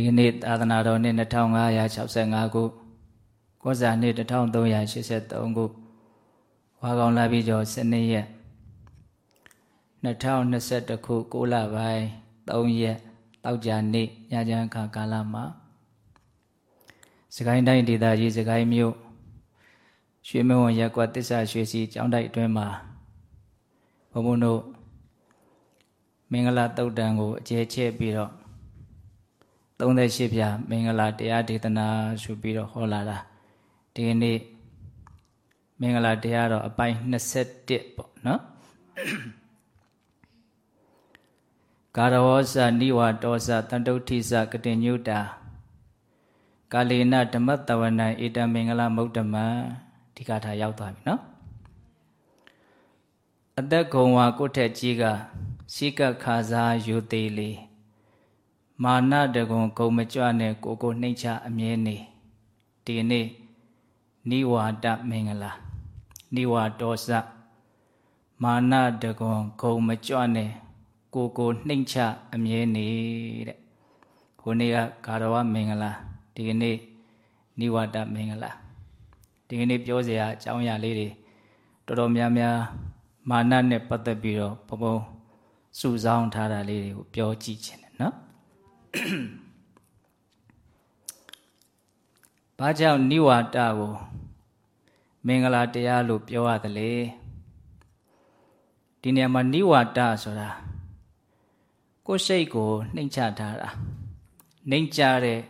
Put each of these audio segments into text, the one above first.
ဒီကနေ့သာသနာတော်နှစ်2565ခုကောဇာနှစ်1383ခုဝါကောင်လာပြီးကျော်12ရက်2021ခု6လပိုင်း3ရက်တောက်ကြနေ့ညချမ်းခါကာလမှာစကိုင်းတိုင်းဒေသကြီးစကိုင်းမြို့ရွှေမဝံရက်ကွာတစ္ဆာရွှေစီကျောင်းတိုက်အတွင်းမှာဘုံဘုံတို့မင်္ဂလာတုတ်တံကိုအကျဲချဲ့ပြီးတော့ 38ပြမင်္ဂလာတရားဒေသနာဆိုပြီးတော့ဟောလာတာဒီနေ့မင်္ဂလာတရားတော့အပိုင်း21ပေါ့နော်ကာရဝောဇနိဝတောဇတန်တုဋ္ဌိဇကတိညုတာကာလေနဓမ္မတဝနံဧတမင်္ဂလာမௌတ္တမံဒီကထာရောက်သွားပြီနော်အသက်ဂုံဝါကိုထက်ကြီးကစိကခါစားယူသေးလေ မာနတကုံဂုံမကြွနဲ့ကိုကိုနှိမ့်ချအမြဲနေဒီနေ့နိဝါဒမင်္ဂလာနိဝါဒောစမာနတကုံဂုံမကြွနဲ့ကိုကိုနှိမ့်ချအမြဲနေတဲ့ခုနေ့ကဂါရဝမင်္ဂလာဒီကနေ့နိဝါဒမင်္ဂလာဒီကနေ့ပြောစရာအကြောင်းအရာလေးတွေတော်တော်များများမာနနဲ့ပတ်သက်ပြီးတော့ဘုံဘုံစုဆောင်းထားတာလေးတွေကိုပြောကြည့်ခြင်းနော် ဘာကြောင့်နိဝါဒကိုမင်္ဂလာတရားလို့ပြောရသလဲဒီနေရာမှာနိဝါဒဆိုတာကိုယ်စိတ်ကိုနှိမ့်ချထားတာနှိမ့်ချတဲ့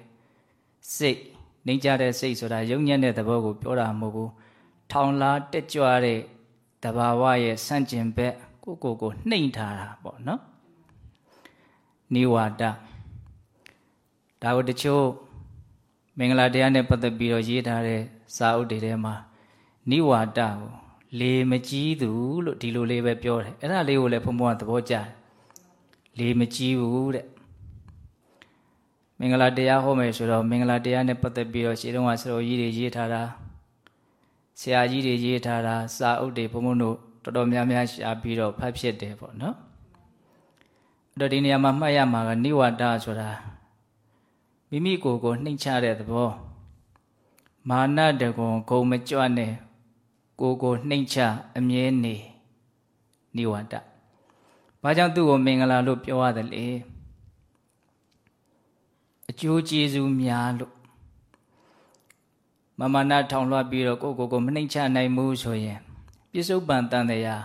စိတ်နှိမ့်ချတဲ့စိတ်ဆိုတာယုံညံ့တဲ့သဘောကိုပြောတာမဟုတ်ဘူးထောင်လားတက်ကြွတဲ့တဘာဝရဲ့ဆန့်ကျင်ဘက်ကိုကိုကိုနှိမ့်ထားတာပေါ့နော်နိဝါဒ ဒါကိုတချို့မင်္ဂလာတရားနဲ့ပတ်သက်ပြီးတော့ရေးထားတဲ့စာအုပ်တွေထဲမှာနိဝါဒကိုလေမကြီးသူလို့ဒီလိုလေးပဲပြောတယ်အဲ့ဒါလေးကိုလည်းဘုံဘုံကသဘောကျတယ်လေမကြီးဘူးတဲ့မင်္ဂလာတရားဟောမယ်ဆိုတော့မင်္ဂလာတရားနဲ့ပတ်သက်ပြီးတော့ရှေးတုန်းကဆရာကြီးတွေရေးထားတာဆရာကြီးတွေရေးထားတာစာအုပ်တွေဘုံဘုံတို့တော်တော်များများရှာပြီးတော့ဖတ်ဖြစ်တယ်ပေါ့နော်အဲ့တော့ဒီနေရာမှာမှတ်ရမှာကနိဝါဒဆိုတာ မိမိကိုယ်ကိုနှိမ့်ချတဲ့သဘောမာနတကွန်ဂုံမကြွနဲ့ကိုကိုနှိမ့်ချအမြဲနေနိဝါဒဘာကြောင့်သူ့ကိုမင်္ဂလာလို့ပြောရတယ်လေအကျိုးကျေးဇူးများလို့မမနာထောင်လွှတ်ပြီးတော့ကိုကိုကိုမနှိမ့်ချနိုင်ဘူးဆိုရင်ပြစ္ဆုတ်ပန်တန်တရား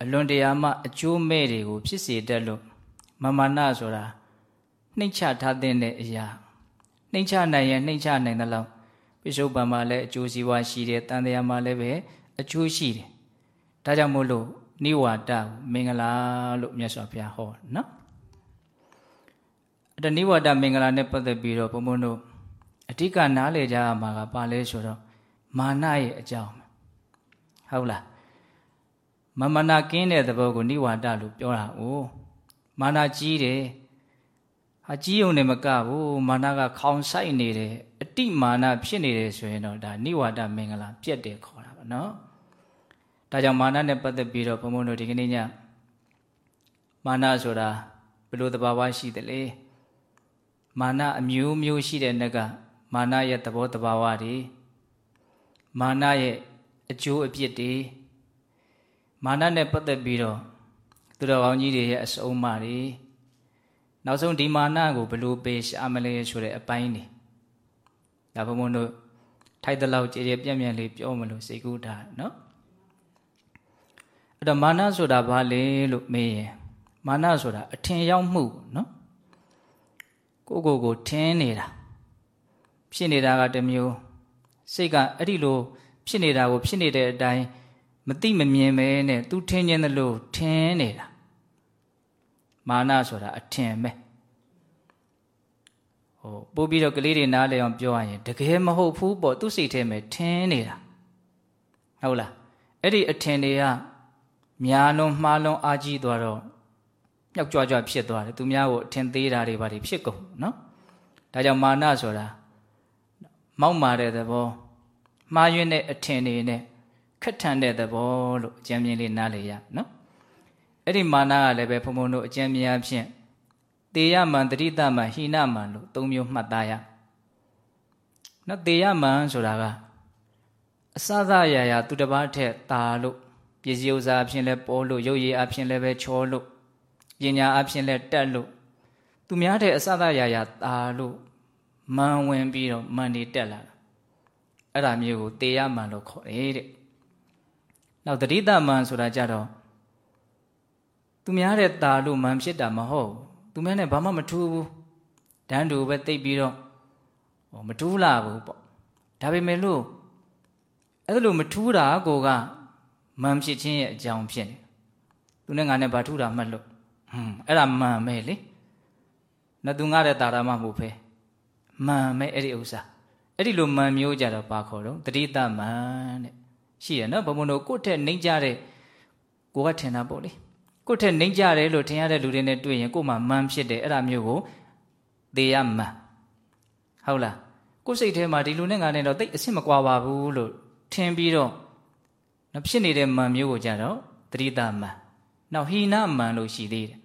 အလွန်တရာမှအကျိုးမဲ့တွေကိုဖြစ်စေတတ်လို့မမနာဆိုတာ နှိမ့်ချထားတဲ့အရာနှိမ့်ချနိုင်ရင်နှိမ့်ချနိုင်သလောက်ပိဿုပံမှာလည်းအကျိုးစီးပွားရှိတယ်တန်တရားမှာလည်းပဲအကျိုးရှိတယ်ဒါကြောင့်မို့လို့နိဝါဒမင်္ဂလာလို့မြတ်စွာဘုရားဟောနော်အဲ့ဒါနိဝါဒမင်္ဂလာနဲ့ပတ်သက်ပြီးတော့ဘုံဘုံတို့အဓိကနားလည်ကြရမှာကပါလဲဆိုတော့မာနရဲ့အကြောင်းဟုတ်လားမမနာကင်းတဲ့သဘောကိုနိဝါဒလို့ပြောတာ哦မာနကြီးတယ် ဟာကြီးုံနဲ့မကဘူးမာနကခေါင်ဆိုင်နေတယ်အတိမာနဖြစ်နေတယ်ဆိုရင်တော့ဒါနိဝါဒမင်္ဂလာပြက်တယ်ခေါ်တာပါနော်ဒါကြောင့်မာနနဲ့ပတ်သက်ပြီးတော့ဘုံဘုံတို့ဒီကနေ့ညမာနဆိုတာဘယ်လိုသဘာဝရှိသလဲမာနအမျိုးမျိုးရှိတဲ့နှက်ကမာနရဲ့သဘောတဘာဝတွေမာနရဲ့အကျိုးအပြစ်တွေမာနနဲ့ပတ်သက်ပြီးတော့သူတော်ကောင်းကြီးတွေရဲ့အစုံအမတွေ နောက်ဆုံးဒီမာနကိုဘလို့ပေးရှာမလဲဆိုတဲ့အပိုင်းနေဒါဘုံဘုံတို့ထိုက်တဲ့လောက်ကြည်ကြည်ပြန့်ပြန့်လေးပြောမလို့စိတ်ကူးထားနော်အဲ့တော့မာနဆိုတာဘာလဲလို့မေးရင်မာနဆိုတာအထင်ရောက်မှုနော်ကိုကိုကိုထင်းနေတာဖြစ်နေတာကတမျိုးစိတ်ကအဲ့ဒီလိုဖြစ်နေတာကိုဖြစ်နေတဲ့အတိုင်းမသိမမြင်ပဲနဲ့သူထင်းခြင်းသလိုထင်းနေတာ မာနဆိုတာအထင်ပဲဟိုပို့ပြီးတော့ကလေးတွေနားလည်အောင်ပြောရရင်တကယ်မဟုတ်ဘူးပေါ့သူ့စိတ်ထဲမှာထင်းနေတာဟုတ်လားအဲ့ဒီအထင်တွေကများလုံးမှားလုံးအာကြီးသွားတော့မြောက်ကြွကြွဖြစ်သွားတယ်သူများကိုအထင်သေးတာတွေဘာတွေဖြစ်ကုန်နော်ဒါကြောင့်မာနဆိုတာမောက်မာတဲ့သဘောမှားယွင်းတဲ့အထင်တွေနဲ့ခက်ထန်တဲ့သဘောလို့အကျဉ်းမြင်လေးနားလည်ရနော် အဲ့ဒီမာနကလည်းပဲဘုံဘုံတို့အကျဉ်းမြင်အဖြစ်တေယမံတတိတမံဟိနမံလို့သုံးမျိုးမှတ်သားရနော်တေယမံဆိုတာကအစသရာရာသူတစ်ပါးထက်တာလို့ပစ္စည်းဥစ္စာအဖြစ်လဲပေါ်လို့ရုပ်ရည်အဖြစ်လဲပဲချောလို့ပညာအဖြစ်လဲတက်လို့သူများတဲ့အစသရာရာတာလို့မန်ဝင်ပြီးတော့မန်နေတက်လာတာအဲ့ဒါမျိုးကိုတေယမံလို့ခေါ်တယ်တဲ့နောက်တတိတမံဆိုတာကြတော့ သူများတဲ့ตาလို့မန်ဖြစ်တာမဟုတ်သူများနဲ့ဘာမှမထူးဘူးတန်းတူပဲတိတ်ပြီးတော့ဟောမထူးလာဘူးပေါ့ဒါပေမဲ့လို့အဲ့လိုမထူးတာကိုကမန်ဖြစ်ခြင်းရဲ့အကြောင်းဖြစ်နေသူနဲ့ငါနဲ့ဘာထူးတာမှတ်လို့ဟွန်းအဲ့ဒါမန်ပဲလေနတ်သူငါတဲ့တာရမမဟုတ်ဖဲမန်ပဲအဲ့ဒီဥစ္စာအဲ့ဒီလိုမန်မျိုးကြတော့ဘာခေါ်တော့တတိတမန်တဲ့ရှိရနော်ဘုံဘုံတို့ကိုယ့်ထက်နှိမ့်ကြတဲ့ကိုကထင်တာပေါ့လေ ကိုယ့်ထက်နှိမ့်ကြတယ်လို့ထင်ရတဲ့လူတွေနဲ့တွေ့ရင်ကို့မှာမန်ဖြစ်တယ်အဲ့ဒါမျိုးကိုသေရမန်ဟုတ်လားကိုယ်စိတ်ထဲမှာဒီလူနဲ့ငါနဲ့တော့တိတ်အဆင်မကွာပါဘူးလို့ထင်ပြီးတော့နော်ဖြစ်နေတဲ့မန်မျိုးကိုကြတော့တတိတမန်နောက်ဟိနမန်လို့ရှိသေးတယ်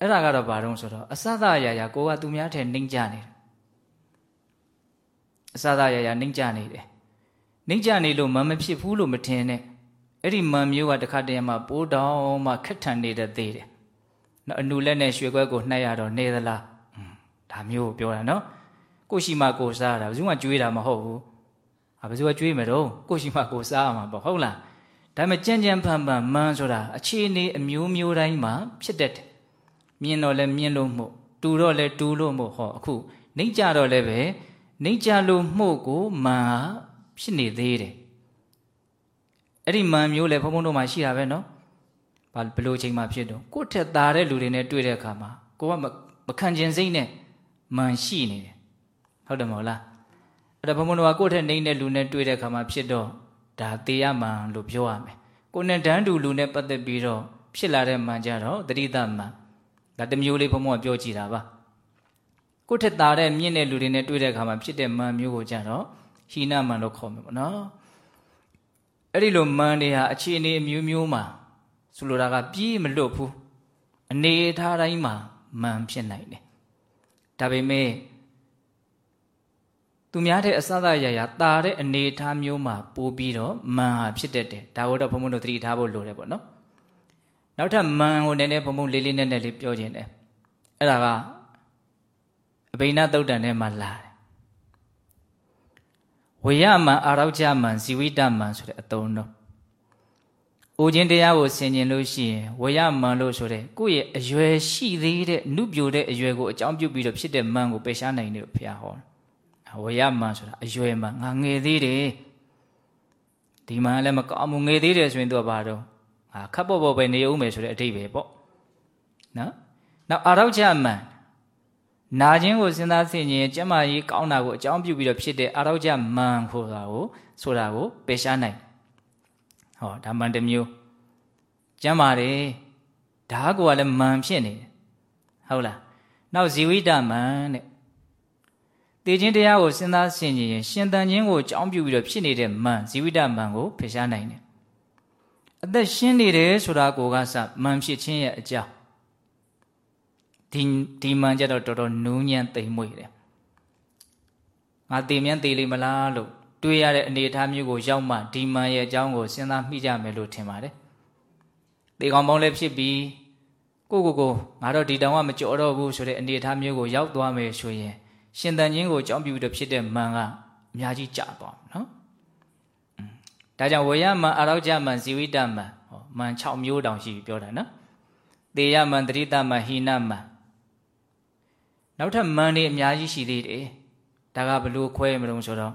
အဲ့ဒါကတော့ဘာတုံးဆိုတော့အစသအရာရာကိုကသူများထဲနှိမ့်ကြနေတယ်အစသအရာရာနှိမ့်ကြနေတယ်နှိမ့်ကြနေလို့မန်မဖြစ်ဘူးလို့မထင်နဲ့ အဲ့ဒီမန်မျိုးကတခါတည်းမှာပိုးတောင်မှခက်ထန်နေတဲ့သေးတယ်နော်အနူလက်နဲ့ရွှေခွဲကိုနှိုက်ရတော့နေသလားဒါမျိုးကိုပြောတာနော်ကိုရှိမှကိုစားတာဘယ်သူမှကြွေးတာမဟုတ်ဘူးဟာဘယ်သူကကြွေးမတော့ကိုရှိမှကိုစားရမှာပေါ့ဟုတ်လားဒါပေမဲ့ကြမ်းကြမ်းဖန်ဖန်မန်းဆိုတာအခြေအနေအမျိုးမျိုးတိုင်းမှာဖြစ်တတ်တယ်မြင်တော့လဲမြင်လို့မှုတူတော့လဲတူလို့မှုဟောအခုနှိမ့်ကြတော့လဲပဲနှိမ့်ကြလို့မှုကိုမန်ဟာဖြစ်နေသေးတယ် အဲ့ဒီမန်မျိုးလဲဘုံဘုံတို့မှာရှိတာပဲနော်ဘာဘလို့ချိန်မှဖြစ်တော့ကိုယ့်ထက်သားတဲ့လူတွေနဲ့တွေ့တဲ့အခါမှာကိုကမခံကျင်စိတ်နဲ့မန်ရှိနေတယ်ဟုတ်တယ်မဟုတ်လားအဲ့ဒါဘုံဘုံတို့ကကိုယ့်ထက်နှိမ့်တဲ့လူနဲ့တွေ့တဲ့အခါမှာဖြစ်တော့ဒါတေးရမှန်လို့ပြောရမယ်ကိုနဲ့တန်းတူလူနဲ့ပတ်သက်ပြီးတော့ဖြစ်လာတဲ့မှန်ကြတော့တတိတမှန်ဒါတမျိုးလေးဘုံဘုံကပြောကြည့်တာပါကိုယ့်ထက်သားတဲ့မြင့်တဲ့လူတွေနဲ့တွေ့တဲ့အခါမှာဖြစ်တဲ့မှန်မျိုးကိုကြတော့ဟိနမှန်လို့ခေါ်မယ်ပေါ့နော် အဲ့ဒီလိုမှန်တွေဟာအခြေအနေအမျိုးမျိုးမှာဆိုလိုတာကပြေးမလွတ်ဘူးအနေထားတိုင်းမှာမှန်ဖြစ်နိုင်တယ်ဒါပေမဲ့သူများတဲ့အစသာရရတာတဲ့အနေထားမျိုးမှာပို့ပြီးတော့မန်ဟာဖြစ်တတ်တယ်ဒါကိုတော့ဘုံဘုံတို့သတိထားဖို့လိုတယ်ပေါ့နော်နောက်ထပ်မန်ကိုနည်းနည်းဘုံဘုံလေးလေးနက်နက်လေးပြောခြင်းတယ်အဲ့ဒါကအဘိနာသုတ်တန်ထဲမှာလာတယ် ဝေယမန်အာရောက်ကြမန်ဇီဝိတမန်ဆိုတဲ့အသုံးတော့အိုခြင်းတရားကိုဆင်ခြင်လို့ရှိရင်ဝေယမန်လို့ဆိုတဲ့ကိုယ့်ရဲ့အရွယ်ရှိသေးတဲ့နုပြိုတဲ့အရွယ်ကိုအကြောင်းပြုပြီးတော့ဖြစ်တဲ့မန်ကိုပယ်ရှားနိုင်တယ်လို့ဘုရားဟောတယ်ဝရမန်ဆိုတာအရွယ်မှာငါငယ်သေးတယ်ဒီမှာလည်းမကောင်းဘူးငယ်သေးတယ်ဆိုရင်သူကဘာတော့ငါခပ်ပေါ်ပေါ်ပဲနေအောင်မယ်ဆိုတဲ့အဓိပ္ပာယ်ပေါ့နော်နောက်အာရောက်ချမ န်နာခြင်းကိုစဉ်းစားသိရင်ကျမကြီးကောင်းတာကိုအကြောင်းပြုပြီးတော့ဖြစ်တဲ့အာရောက်ချမန်ဆိုတာကိုဆိုတာကိုပယ်ရှားနိုင်ဟောဒါမှန်တစ်မျိုးကျမ်းပါတယ်ဓာတ်ကလည်းမန်ဖြစ်နေတယ်ဟုတ်လားနောက်ဇီဝိတမန်တဲ့တေခြင်းတရားကိုစဉ်းစားဆင်ခြင်ရင်ရှင်သန်ခြင်းကိုကြောင်းပြုပြီးတော့ဖြစ်နေတဲ့မန်ဇီဝိတမန်ကိုဖယ်ရှားနိုင်တယ်။အသက်ရှင်းနေတယ်ဆိုတာကိုကစမန်ဖြစ်ခြင်းရဲ့အကြောင်း ဒီဒီမန်ကြတော့တော်တော်နူးညံ့သိမ်မွေ့တယ်။ငါတေမြန်းတေလိမလားလို့တွေးရတဲ့အနေအထားမျိုးကိုရောက်မှဒီမန်ရဲ့အကြောင်းကိုစဉ်းစားမိကြမယ်လို့ထင်ပါတယ်။တေကောင်ပေါင်းလည်းဖြစ်ပြီးကိုကိုကိုငါတော့ဒီတောင်ကမကြော်တော့ဘူးဆိုတဲ့အနေအထားမျိုးကိုရောက်သွားမယ်ဆိုရင်ရှင်တန်ခြင်းကိုအကြောင်းပြုပြီးတော့ဖြစ်တဲ့မန်ကအများကြီးကြာသွားနော်ဒါကြောင့်ဝေယမန်အာရောကြမန်ဇီဝိတမန်ဟောမန်6မျိုးတောင်ရှိပြီပြောတာနော်တေယမန်တရိတမန်ဟိနမန် နောက်ထပ်မန်တွေအများကြီးရှိသေးတယ်ဒါကဘလို့ခွဲမလို့ဆိုတော့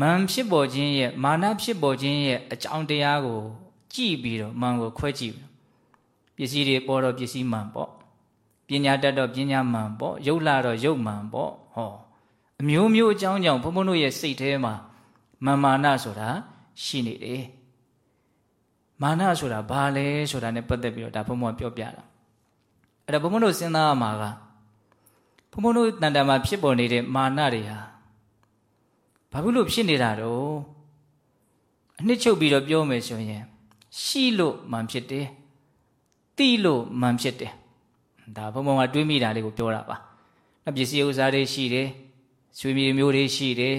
မန်ဖြစ်ပေါ်ခြင်းရဲ့မာနဖြစ်ပေါ်ခြင်းရဲ့အကြောင်းတရားကို ကြည့်ပြီးတော့မန်ကိုခွဲကြည့်ပစ္စည်းတွေပေါ်တော့ပစ္စည်းမန်ပေါ့ပညာတတ်တော့ပညာမှန်ပေါ့ရုပ်လာတော့ရုပ်မှန်ပေါ့ဟောအမျိုးမျိုးအကြောင်းကြောင့်ဘုန်းဘုန်းတို့ရဲ့စိတ်ထဲမှာမာမာနဆိုတာရှိနေတယ်မာနဆိုတာဘာလဲဆိုတာ ਨੇ ပတ်သက်ပြီးတော့ဒါဘုန်းဘုန်းပြောပြတာအဲ့ဒါဘုန်းဘုန်းတို့စဉ်းစားရမှာက ဘုန်းဘုန်းတို့တန်တန်မှာဖြစ်ပေါ်နေတဲ့မာနတွေဟာဘာဖြစ်လို့ဖြစ်နေတာတော့အနှစ်ချုပ်ပြီးတော့ပြောမယ်ဆိုရင်ရှိလို့မှန်ဖြစ်တယ်တိလို့မှန်ဖြစ်တယ်ဟဒါဘုံဘုံကတွေးမိတာလေးကိုပြောတာပါပစ္စည်းဥစ္စာတွေရှိတယ်ဆွေမြေမျိုးတွေရှိတယ်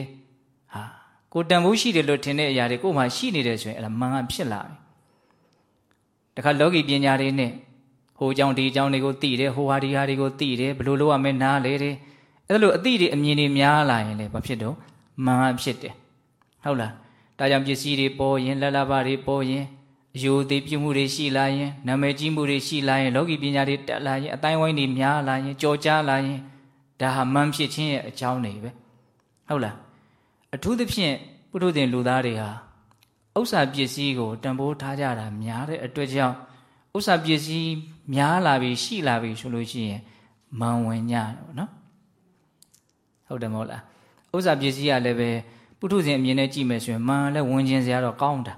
ဟာကိုတန်ဖိုးရှိတယ်လို့ထင်တဲ့အရာတွေကိုမှရှိနေတယ်ဆိုရင်အဲ့ဒါမှန်ကဖြစ်လာပြီတခါလောကီပညာတွေနဲ့ ဟိုအကြောင်းဒီအကြောင်းတွေကိုသိတယ်ဟိုဟာဒီဟာတွေကိုသိတယ်ဘလို့လို့ရမယ်နားလေတယ်အဲ့လိုအသိတွေအမြင်တွေများလာရင်လည်းဘာဖြစ်တော့မှန်ကဖြစ်တယ်ဟုတ်လားဒါကြောင့်ပစ္စည်းတွေပေါ်ရင်လက်လဘတွေပေါ်ရင်အယုသေးပြုမှုတွေရှိလာရင်နာမည်ကြီးမှုတွေရှိလာရင်လောကီပညာတွေတက်လာရင်အတိုင်းဝိုင်းတွေများလာရင်ကြော်ကြားလာရင်ဒါဟာမှန်ဖြစ်ခြင်းရဲ့အကြောင်းတွေပဲဟုတ်လားအထူးသဖြင့်ပုထုဇဉ်လူသားတွေဟာဥစ္စာပစ္စည်းကိုတန်ဖိုးထားကြတာများတဲ့အတွက်ကြောင့်ဥစ္စာပစ္စည်း များလာပြီရှိလာပြီဆိုလို့ရှိရင်မန်ဝင်ကြတော့နော်ဟုတ်တယ်မဟုတ်လားဥစ္စာပစ္စည်းကလည်းပဲပုထုဇဉ်အမြင်နဲ့ကြည့်မယ်ဆိုရင်မန်လည်းဝင်ခြင်းစရာတော့ကောင်းတာ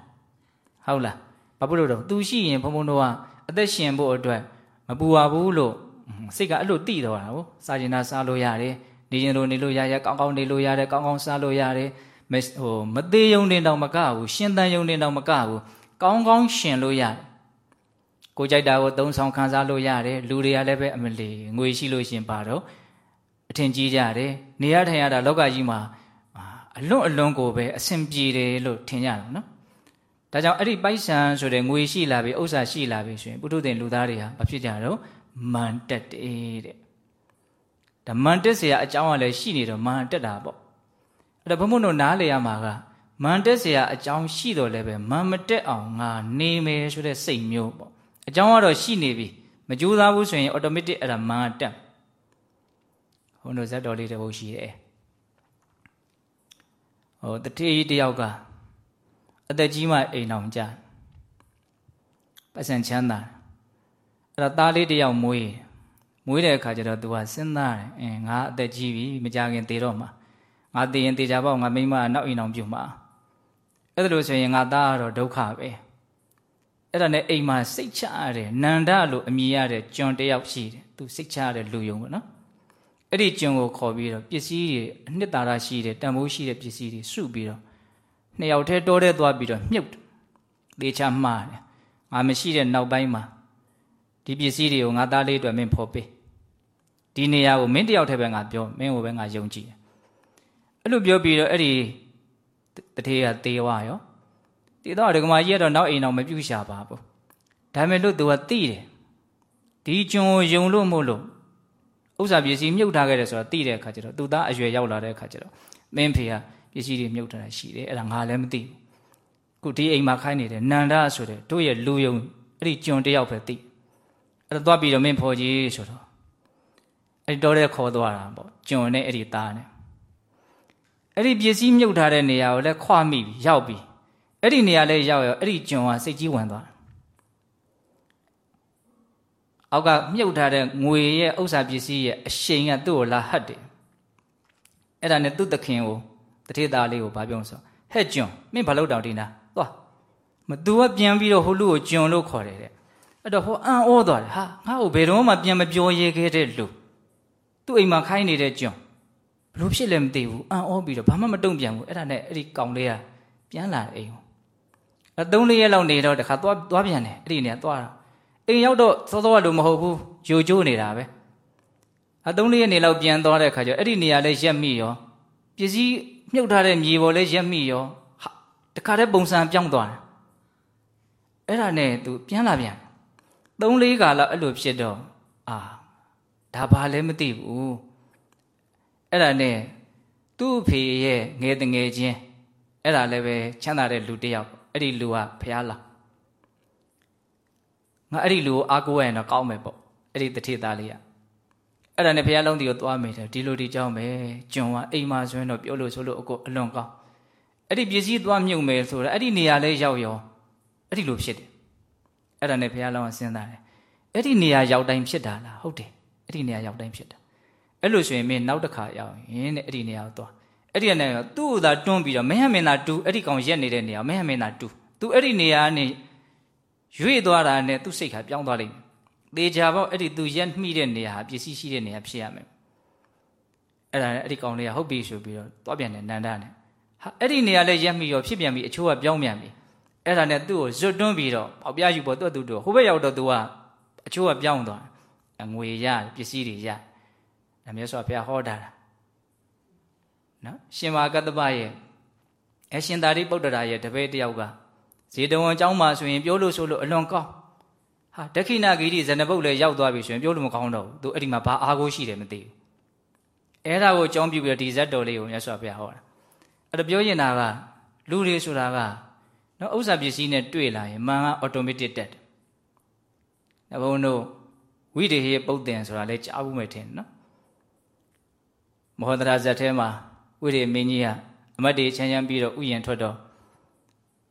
ဟုတ်လားဘာဖြစ်လို့တော့သူရှိရင်ဘုံဘုံတို့ကအသက်ရှင်ဖို့အတွက်မပူပါဘူးလို့စိတ်ကအဲ့လိုတိတော့တာကိုစားကျင်တာစားလို့ရတယ်နေရင်လိုနေလို့ရရကောင်းကောင်းနေလို့ရတယ်ကောင်းကောင်းစားလို့ရတယ်ဟိုမသေးယုံတင်တော့မကဘူးရှင်တန်ယုံတင်တော့မကဘူးကောင်းကောင်းရှင်လို့ရတယ် ကိုကြိုက်တာကိုသုံးဆောင်ခံစားလို့ရတယ်လူတွေကလည်းပဲအမလီငွေရှိလို့ရှင်ပါတော့အထင်ကြီးကြတယ်နေရထိုင်ရတာလောကကြီးမှာအလွန်အလွန်ကိုပဲအဆင်ပြေတယ်လို့ထင်ကြတယ်နော်ဒါကြောင့်အဲ့ဒီပိုက်ဆံဆိုတဲ့ငွေရှိလာပြီဥစ္စာရှိလာပြီဆိုရင်ပုထုဇဉ်လူသားတွေဟာမဖြစ်ကြတော့မန်တက်တယ်တဲ့ဒါမန်တက်เสียအကြောင်းကလည်းရှိနေတော့မန်တက်တာပေါ့အဲ့တော့ဘုံဘုံတို့နားလေရမှာကမန်တက်เสียအကြောင်းရှိတော့လည်းပဲမန်မတက်အောင်ငါနေမယ်ဆိုတဲ့စိတ်မျိုးပေါ့ အကြောင်းကတော့ရှိနေပြီမကြိုးစားဘူးဆိုရင် automatic အဲ့ဒါမန်တက်ဘုံတို့ဇက်တော်လေးတစ်ပုဒ်ရှိတယ်ဟိုတတိတယောက်ကအသက်ကြီးမှအိမ်အောင်ကြပတ်စံချမ်းသာအဲ့တော့သားလေးတယောက်မွေးမွေးတဲ့အခါကျတော့ तू ကစဉ်းစားတယ်အင်းငါအသက်ကြီးပြီမကြခင်သေတော့မှာငါသေရင်သေချာပေါ့ငါမိမနောက်အိမ်အောင်ပြုမှာအဲ့ဒါလို့ဆိုရင်ငါသားကတော့ဒုက္ခပဲ အဲ့ဒါနဲ့အိမ်မှာစိတ်ချရတယ်နန္ဒလို့အမည်ရတဲ့ကျွန်တယောက်ရှိတယ်သူစိတ်ချရတဲ့လူယုံပေါ့နော်အဲ့ဒီကျွန်ကိုခေါ်ပြီးတော့ပစ္စည်းတွေအနှစ်သာရရှိတယ်တန်ဖိုးရှိတဲ့ပစ္စည်းတွေစုပြီးတော့နှစ်ယောက်တည်းတောထဲသွားပြီးတော့မြုပ်သေးချမှားတယ်ငါမရှိတဲ့နောက်ပိုင်းမှာဒီပစ္စည်းတွေကိုငါသားလေးအတွက်မင်းဖော်ပေးဒီနေရာကိုမင်းတယောက်တည်းပဲငါပြောမင်းကိုပဲငါယုံကြည်တယ်အဲ့လိုပြောပြီးတော့အဲ့ဒီတထေးကတေဝါရော တေတော့ဒကမာကြီးကတော့နောက်အိမ်အောင်မပြုတ်ရှာပါဘူးဒါပေမဲ့လို့သူကသိတယ်ဒီကျွန်ကိုယုံလို့မို့လို့ဥစ္စာပစ္စည်းမြုပ်ထားခဲ့တယ်ဆိုတော့သိတဲ့အခါကျတော့သူသားအရွယ်ရောက်လာတဲ့အခါကျတော့မင်းဖေကပစ္စည်းတွေမြုပ်ထားတာရှိတယ်အဲ့ဒါငါလည်းမသိဘူးခုဒီအိမ်မှာခိုင်းနေတယ်နန္ဒဆိုတဲ့တို့ရဲ့လူယုံအဲ့ဒီကျွန်တယောက်ပဲသိအဲ့တော့သွားပြီးတော့မင်းဖော်ကြီးဆိုတော့အဲ့ဒီတော့တဲ့ခေါ်သွားတာပေါ့ကျွန်နဲ့အဲ့ဒီသားနဲ့အဲ့ဒီပစ္စည်းမြုပ်ထားတဲ့နေရာကိုလည်းခွမိပြီရောက်ပြီ အဲ့ဒီနေရာလည်းရောက်ရောအဲ့ဒီကျွန်ကစိတ်ကြီးဝင်သွားတယ်အောက်ကမြုပ်ထားတဲ့ငွေရဲ့ဥစ္စာပစ္စည်းရဲ့အရှိန်ကသူ့ကိုလာဟတ်တယ်အဲ့ဒါနဲ့သူ့သခင်ကိုတထေသားလေးကိုဘာပြောဆိုဟဲ့ကျွန်မင်းဘာလို့တောင်တင်တာသွားမသူကပြန်ပြီးတော့ဟိုလူကိုကျွန်လို့ခေါ်တယ်တဲ့အဲ့တော့ဟိုအံ့ဩသွားတယ်ဟာငါ့ကိုဘယ်တော့မှပြန်မပြောရဲခဲ့တဲ့လူသူ့အိမ်မှာခိုင်းနေတဲ့ကျွန်ဘလို့ဖြစ်လဲမသိဘူးအံ့ဩပြီးတော့ဘာမှမတုံ့ပြန်ဘူးအဲ့ဒါနဲ့အဲ့ဒီကောင်လေးကပြန်လာအိမ်ကို အဲသုံးလေးရက်လောက်နေတော့တခါသွားသွားပြန်တယ်အဲ့ဒီနေရာသွားတာအိမ်ရောက်တော့စောစောကလို့မဟုတ်ဘူးယိုကျိုးနေတာပဲအသုံးလေးရက်နေလောက်ပြန်သွားတဲ့ခါကျအဲ့ဒီနေရာလဲရက်မိရောပစ္စည်းမြုပ်ထားတဲ့မြေပေါ်လဲရက်မိရောဟာတခါတည်းပုံစံပြောင်းသွားတယ်အဲ့ဒါနဲ့သူပြန်လာပြန်သုံးလေးကာလအဲ့လိုဖြစ်တော့အာဒါဘာလဲမသိဘူးအဲ့ဒါနဲ့သူ့အဖေရဲ့ငယ်တငယ်ချင်းအဲ့ဒါလည်းပဲချမ်းသာတဲ့လူတစ်ယောက် အဲ့ဒီလူကဖះလာငါအဲ့ဒီလူကိုအားကိုးရရင်တော့ကောင်းမယ်ပေါ့အဲ့ဒီတထေသားလေးကအဲ့ဒါနဲ့ဘုရားလုံးတီကိုသွားမိတယ်ဒီလိုဒီကြောင်းပဲကျွန်ကအိမ်မှာဆိုရင်တော့ပြောလို့ဆိုလို့အကိုအလွန်ကောင်းအဲ့ဒီပစ္စည်းသွားမြုပ်မယ်ဆိုတော့အဲ့ဒီနေရာလေးရောက်ရောအဲ့ဒီလိုဖြစ်တယ်အဲ့ဒါနဲ့ဘုရားလုံးကစဉ်းစားတယ်အဲ့ဒီနေရာရောက်တိုင်းဖြစ်တာလားဟုတ်တယ်အဲ့ဒီနေရာရောက်တိုင်းဖြစ်တာအဲ့လိုဆိုရင်မင်းနောက်တစ်ခါရောက်ရင်တဲ့အဲ့ဒီနေရာကိုသွား အဲ့ဒီကနေသူ့ကိုသာတွန်းပြီးတော့မင်းဟမင်းသာတူအဲ့ဒီကောင်ရက်နေတဲ့နေရာမင်းဟမင်းသာတူသူအဲ့ဒီနေရာကနေရွေ့သွားတာနဲ့သူ့စိတ်ကပြောင်းသွားလိမ့်မယ်သေချာပေါ့အဲ့ဒီသူရက်မိတဲ့နေရာဟာပစ္စည်းရှိတဲ့နေရာဖြစ်ရမယ်အဲ့ဒါနဲ့အဲ့ဒီကောင်လေးကဟုတ်ပြီဆိုပြီးတော့သွားပြန်တယ်နန္ဒနဲ့ဟာအဲ့ဒီနေရာလည်းရက်မိရောဖြစ်ပြန်ပြီအချိုးကပြောင်းပြန်ပြီအဲ့ဒါနဲ့သူ့ကိုဇွတ်တွန်းပြီးတော့ပေါက်ပြားယူပေါ်သူ့သူ့တို့ဟိုဘက်ရောက်တော့သူကအချိုးကပြောင်းသွားငွေရပစ္စည်းတွေရဒါမြတ်စွာဘုရားဟောတာ နော်ရှင်မာကတ္တပရဲ့အရှင်သာရိပုတ္တရာရဲ့တပည့်တယောက်ကဇေတဝန်ကျောင်းမှာဆိုရင်ပြောလို့ဆိုလို့အလွန်ကောင်းဟာဒက္ခိဏဂိရိဇဏပုတ်လည်းရောက်သွားပြီဆိုရင်ပြောလို့မကောင်းတော့ဘူးသူအဲ့ဒီမှာဘာအားကိုးရှိတယ်မသိဘူးအဲ့ဒါကိုအကြောင်းပြုပြီးဒီဇတ်တော်လေးကိုမြတ်စွာဘုရားဟောတာအဲ့ဒါပြောရင်တာကလူတွေဆိုတာကနော်ဥစ္စာပစ္စည်းနဲ့တွေ့လာရင်မန်ကအော်တိုမက်တစ်တက်တယ်။နောက်ဘုန်းတို့ဝိတေဟေပုတ်တင်ဆိုတာလဲကြားဘူးမယ်ထင်နော်။မောဟဒရာဇတ်ထဲမှာ ဝိရေမင်းကြီးကအမတ်တွေချမ်းချမ်းပြီးတော့ဥယျာဉ်ထွက်တော့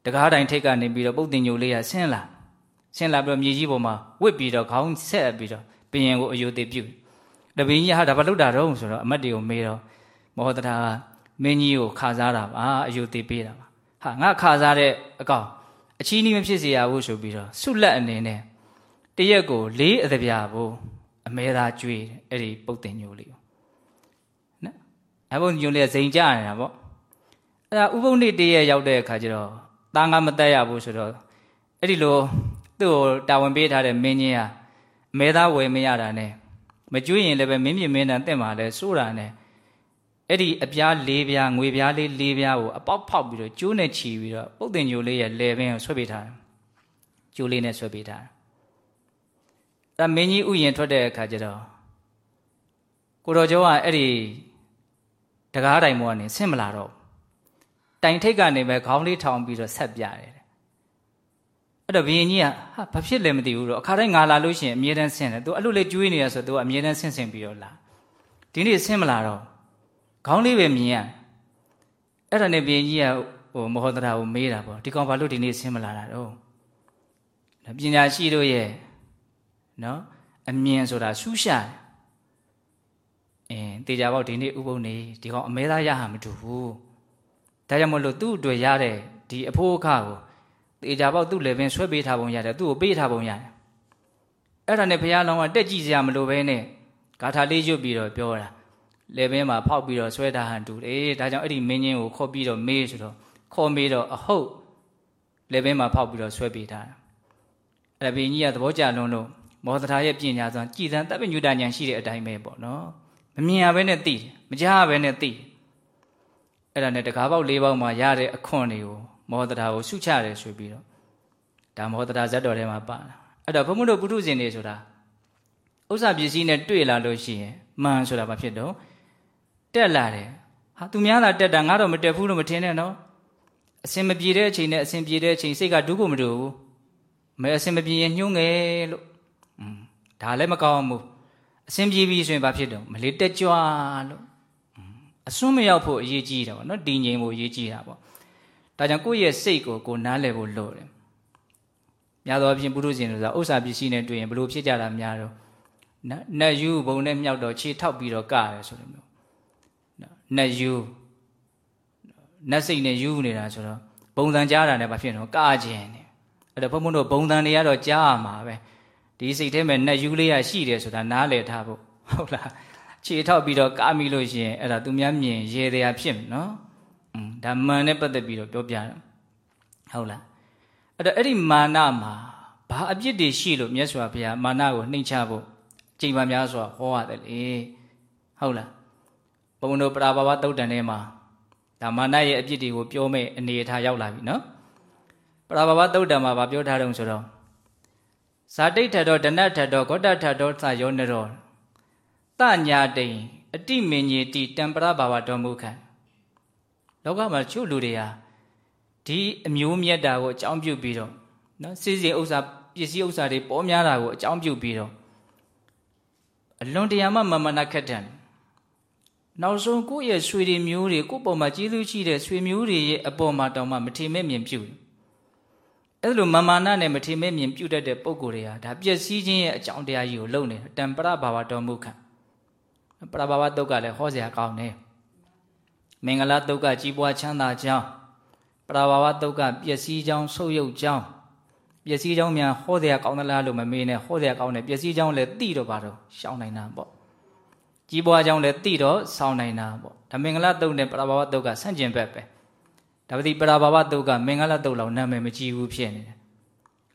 တကားတိုင်းထိတ်ကနေပြီးတော့ပုတ်တင်ညိုလေးကဆင်းလာဆင်းလာပြီးတော့မြေကြီးပေါ်မှာဝစ်ပြီးတော့ခေါင်းဆက်ပြီးတော့ဘယင်ကိုအယုသိပြုတပင်းကြီးဟာဒါဘာလုပ်တာတော့ဆိုတော့အမတ်တွေကိုမေးတော့မောဟဒရာကမင်းကြီးကိုခါစားတာပါအယုသိပေးတာပါဟာငါခါစားတဲ့အကောင်အချီးနှီးမဖြစ်စေရဘူးဆိုပြီးတော့ဆုလက်အနေနဲ့တရက်ကိုလေးအသပြာဘူးအမဲသားကျွေးတယ်အဲ့ဒီပုတ်တင်ညိုလေးကိုနော် အဘုံညိုလေးဇိမ်ကြနေတာပေါ့အဲ့ဒါဥပုံနေ့တရက်ရောက်တဲ့အခါကျတော့ตาငါမတက်ရဘူးဆိုတော့အဲ့ဒီလိုသူ့ကိုတာဝန်ပေးထားတဲ့မင်းကြီးကအမဲသားဝယ်မရတာနဲ့မကျွေးရင်လည်းပဲမင်းမြင့်မင်းတန်တက်မှာလဲစိုးတာနဲ့အဲ့ဒီအပြား၄ပြားငွေပြားလေး၄ပြားကိုအပေါက်ဖောက်ပြီးတော့ကျိုးနဲ့ချီပြီးတော့ပုတ်တင်ညိုလေးရဲ့လေပင်ကိုဆွဲပေးထားတယ်ကျိုးလေးနဲ့ဆွဲပေးထားတယ်အဲ့မင်းကြီးဥယျာဉ်ထွက်တဲ့အခါကျတော့ကိုတော်ကျော်ကအဲ့ဒီ တကားတိုင်ပေါ်ကနေဆင့်မလာတော့တိုင်ထိတ်ကနေပဲခေါင်းလေးထောင်ပြီးတော့ဆက်ပြတယ်အဲ့တော့ဘုရင်ကြီးကဟာဘာဖြစ်လဲမသိဘူးတော့အခါတိုင်းငါလာလို့ရှိရင်အမြဲတမ်းဆင့်တယ်သူအဲ့လိုလေကျွေးနေရဆိုသူကအမြဲတမ်းဆင့်ဆင့်ပြီးတော့လာဒီနေ့ဆင့်မလာတော့ခေါင်းလေးပဲမြင်ရအဲ့ဒါနဲ့ဘုရင်ကြီးကဟိုမဟုတ်တာကိုမေးတာပေါ့ဒီကောင်ဘာလို့ဒီနေ့ဆင်းမလာတာတော့ပညာရှိတို့ရဲ့နော်အမြင်ဆိုတာဆူးရှာ အင်းတေချာပေါက်ဒီနေ့ဥပုံနေဒီကောင်အမဲသားရဟမတူဘူးဒါကြောင့်မလို့သူ့အတွက်ရတဲ့ဒီအဖိုးအခါကိုတေချာပေါက်သူ့လည်းပင်ဆွဲပေးထားပုံရတယ်သူ့ကိုပေးထားပုံရတယ်အဲ့ဒါနဲ့ဘုရားလောင်းကတက်ကြည့်စရာမလိုဘဲနဲ့ဂါထာလေးရွတ်ပြီးတော့ပြောတာလေပင်မှာဖောက်ပြီးတော့ဆွဲထားဟန်တူတယ်ဒါကြောင့်အဲ့ဒီမင်းချင်းကိုခေါ်ပြီးတော့မေးဆိုတော့ခေါ်မေးတော့အဟုတ်လေပင်မှာဖောက်ပြီးတော့ဆွဲပေးထားတာအဲ့ဒါဘင်းကြီးကသဘောကျလွန်းလို့မောသထာရဲ့ပညာဆိုကြည်စံတပ်ပညုတဉာဏ်ရှိတဲ့အတိုင်းပဲပေါ့နော် မမြင်ရဘဲနဲ့သိတယ်မကြားရဘဲနဲ့သိတယ်အဲ့ဒါနဲ့တကားပေါက်၄ပေါက်မှာရတဲ့အခွန်တွေကိုမောသထာကိုရှုချတယ်ဆိုပြီးတော့ဒါမောသထာဇတ်တော်ထဲမှာပါတာအဲ့တော့ဘုံမတို့ပုထုဇဉ်တွေဆိုတာဥစ္စာပစ္စည်းနဲ့တွေ့လာလို့ရှိရင်မှန်ဆိုတာဘာဖြစ်တော့တက်လာတယ်ဟာသူများလာတက်တာငါတော့မတက်ဘူးလို့မထင်နဲ့နော်အစင်မပြေတဲ့အချိန်နဲ့အစင်ပြေတဲ့အချိန်စိတ်ကဒုက္ခမတူဘူးမဲအစင်မပြေရင်ညှိုးငယ်လို့อืมဒါလည်းမကောင်းဘူး အစင်ပြေပြီဆိုရင်ဘာဖြစ်တော့မလေးတက်ကြွလို့အစွန်းမရောက်ဖို့အရေးကြီးတာပေါ့နော်တည်ငြိမ်ဖို့အရေးကြီးတာပေါ့ဒါကြောင့်ကိုယ့်ရဲ့စိတ်ကိုကိုနားလည်ဖို့လိုတယ်များသောအားဖြင့်ပုရုဇဉ်တို့ဆိုတာဥစ္စာပစ္စည်းနဲ့တွေ့ရင်ဘလို့ဖြစ်ကြတာများတော့နတ်ယူဘုံနဲ့မြောက်တော့ခြေထောက်ပြီးတော့ကရတယ်ဆိုလိုမျိုးနတ်ယူနတ်စိတ်နဲ့ယူနေတာဆိုတော့ဘုံတန်ကြားတာနဲ့ဘာဖြစ်တော့ကခြင်းနေအဲ့တော့ဘုံဘုံတို့ဘုံတန်တွေကတော့ကြားရမှာပဲ ဒီစိတ်ထဲမှာနတ်ယူလေးရရှိတယ်ဆိုတာနားလည်ထားဖို့ဟုတ်လားခြေထောက်ပြီးတော့ကာမိလို့ရှိရင်အဲ့ဒါသူများမြင်ရေတရားဖြစ်မယ်နော်อืมဒါမှန်နဲ့ပတ်သက်ပြီးတော့ပြောပြတယ်ဟုတ်လားအဲ့တော့အဲ့ဒီမာနမှာဘာအပြစ်တွေရှိလို့မြတ်စွာဘုရားမာနကိုနှိမ်ချဖို့ချိန်ပါများစွာဟောရတယ်လေဟုတ်လားဘုံတို့ပရာဘာဝတုတ်တန်ထဲမှာဒါမာနရဲ့အပြစ်တွေကိုပြောမဲ့အနေအထားရောက်လာပြီနော်ပရာဘာဝတုတ်တန်မှာဗာပြောထားတုံးဆိုတော့ ဇာတိတ်ထတော်ဒနတ်ထတော်ဂေါတထတော်သယောနတော်တညာတိန်အတိမင်ကြီးတိတံပရဘာဝတော်မူခံလောကမှာချို့လူတွေဟာဒီအမျိုးမြတ်တာကိုအကြောင်းပြုပြီးတော့နော်စီစဉ်ဥစ္စာပစ္စည်းဥစ္စာတွေပေါ်များတာကိုအကြောင်းပြုပြီးတော့အလွန်တရာမှမမနာခက်တယ်နောက်ဆုံးကိုယ့်ရဲ့ဆွေတွေမျိုးတွေကိုယ့်ပေါ်မှာကျေးဇူးရှိတဲ့ဆွေမျိုးတွေရဲ့အပေါ်မှာတောင်မှမထင်မဲ့မြင်ပြု အဲ့လိုမမာနနဲ့မထင်မဲ့မြင်ပြုတတ်တဲ့ပုံကိုယ်တွေဟာဒါပျက်စီးခြင်းရဲ့အကြောင်းတရားကြီးကိုလုံနေတံပရဘာဝတော်မူခံပရဘာဝတုတ်ကလည်းဟောစရာကောင်းတယ်မင်္ဂလာတုတ်ကကြီးပွားချမ်းသာကြောင်းပရဘာဝတုတ်ကပျက်စီးကြောင်းဆုပ်ယုပ်ကြောင်းပျက်စီးကြောင်းများဟောတရားကောင်းသလားလို့မမေးနဲ့ဟောတရားကောင်းတယ်ပျက်စီးကြောင်းလည်းသိတော့ပါတော့ရှောင်းနိုင်တာပေါ့ကြီးပွားကြောင်းလည်းသိတော့ဆောင်းနိုင်တာပေါ့ဒါမင်္ဂလာတုတ်နဲ့ပရဘာဝတုတ်ကဆန့်ကျင်ဘက်ပဲ ဒါပတိပရဘာဝတုတ်ကမင်္ဂလာတုတ်လောက်နာမည်မကြည့်ဘူးဖြစ်နေတယ်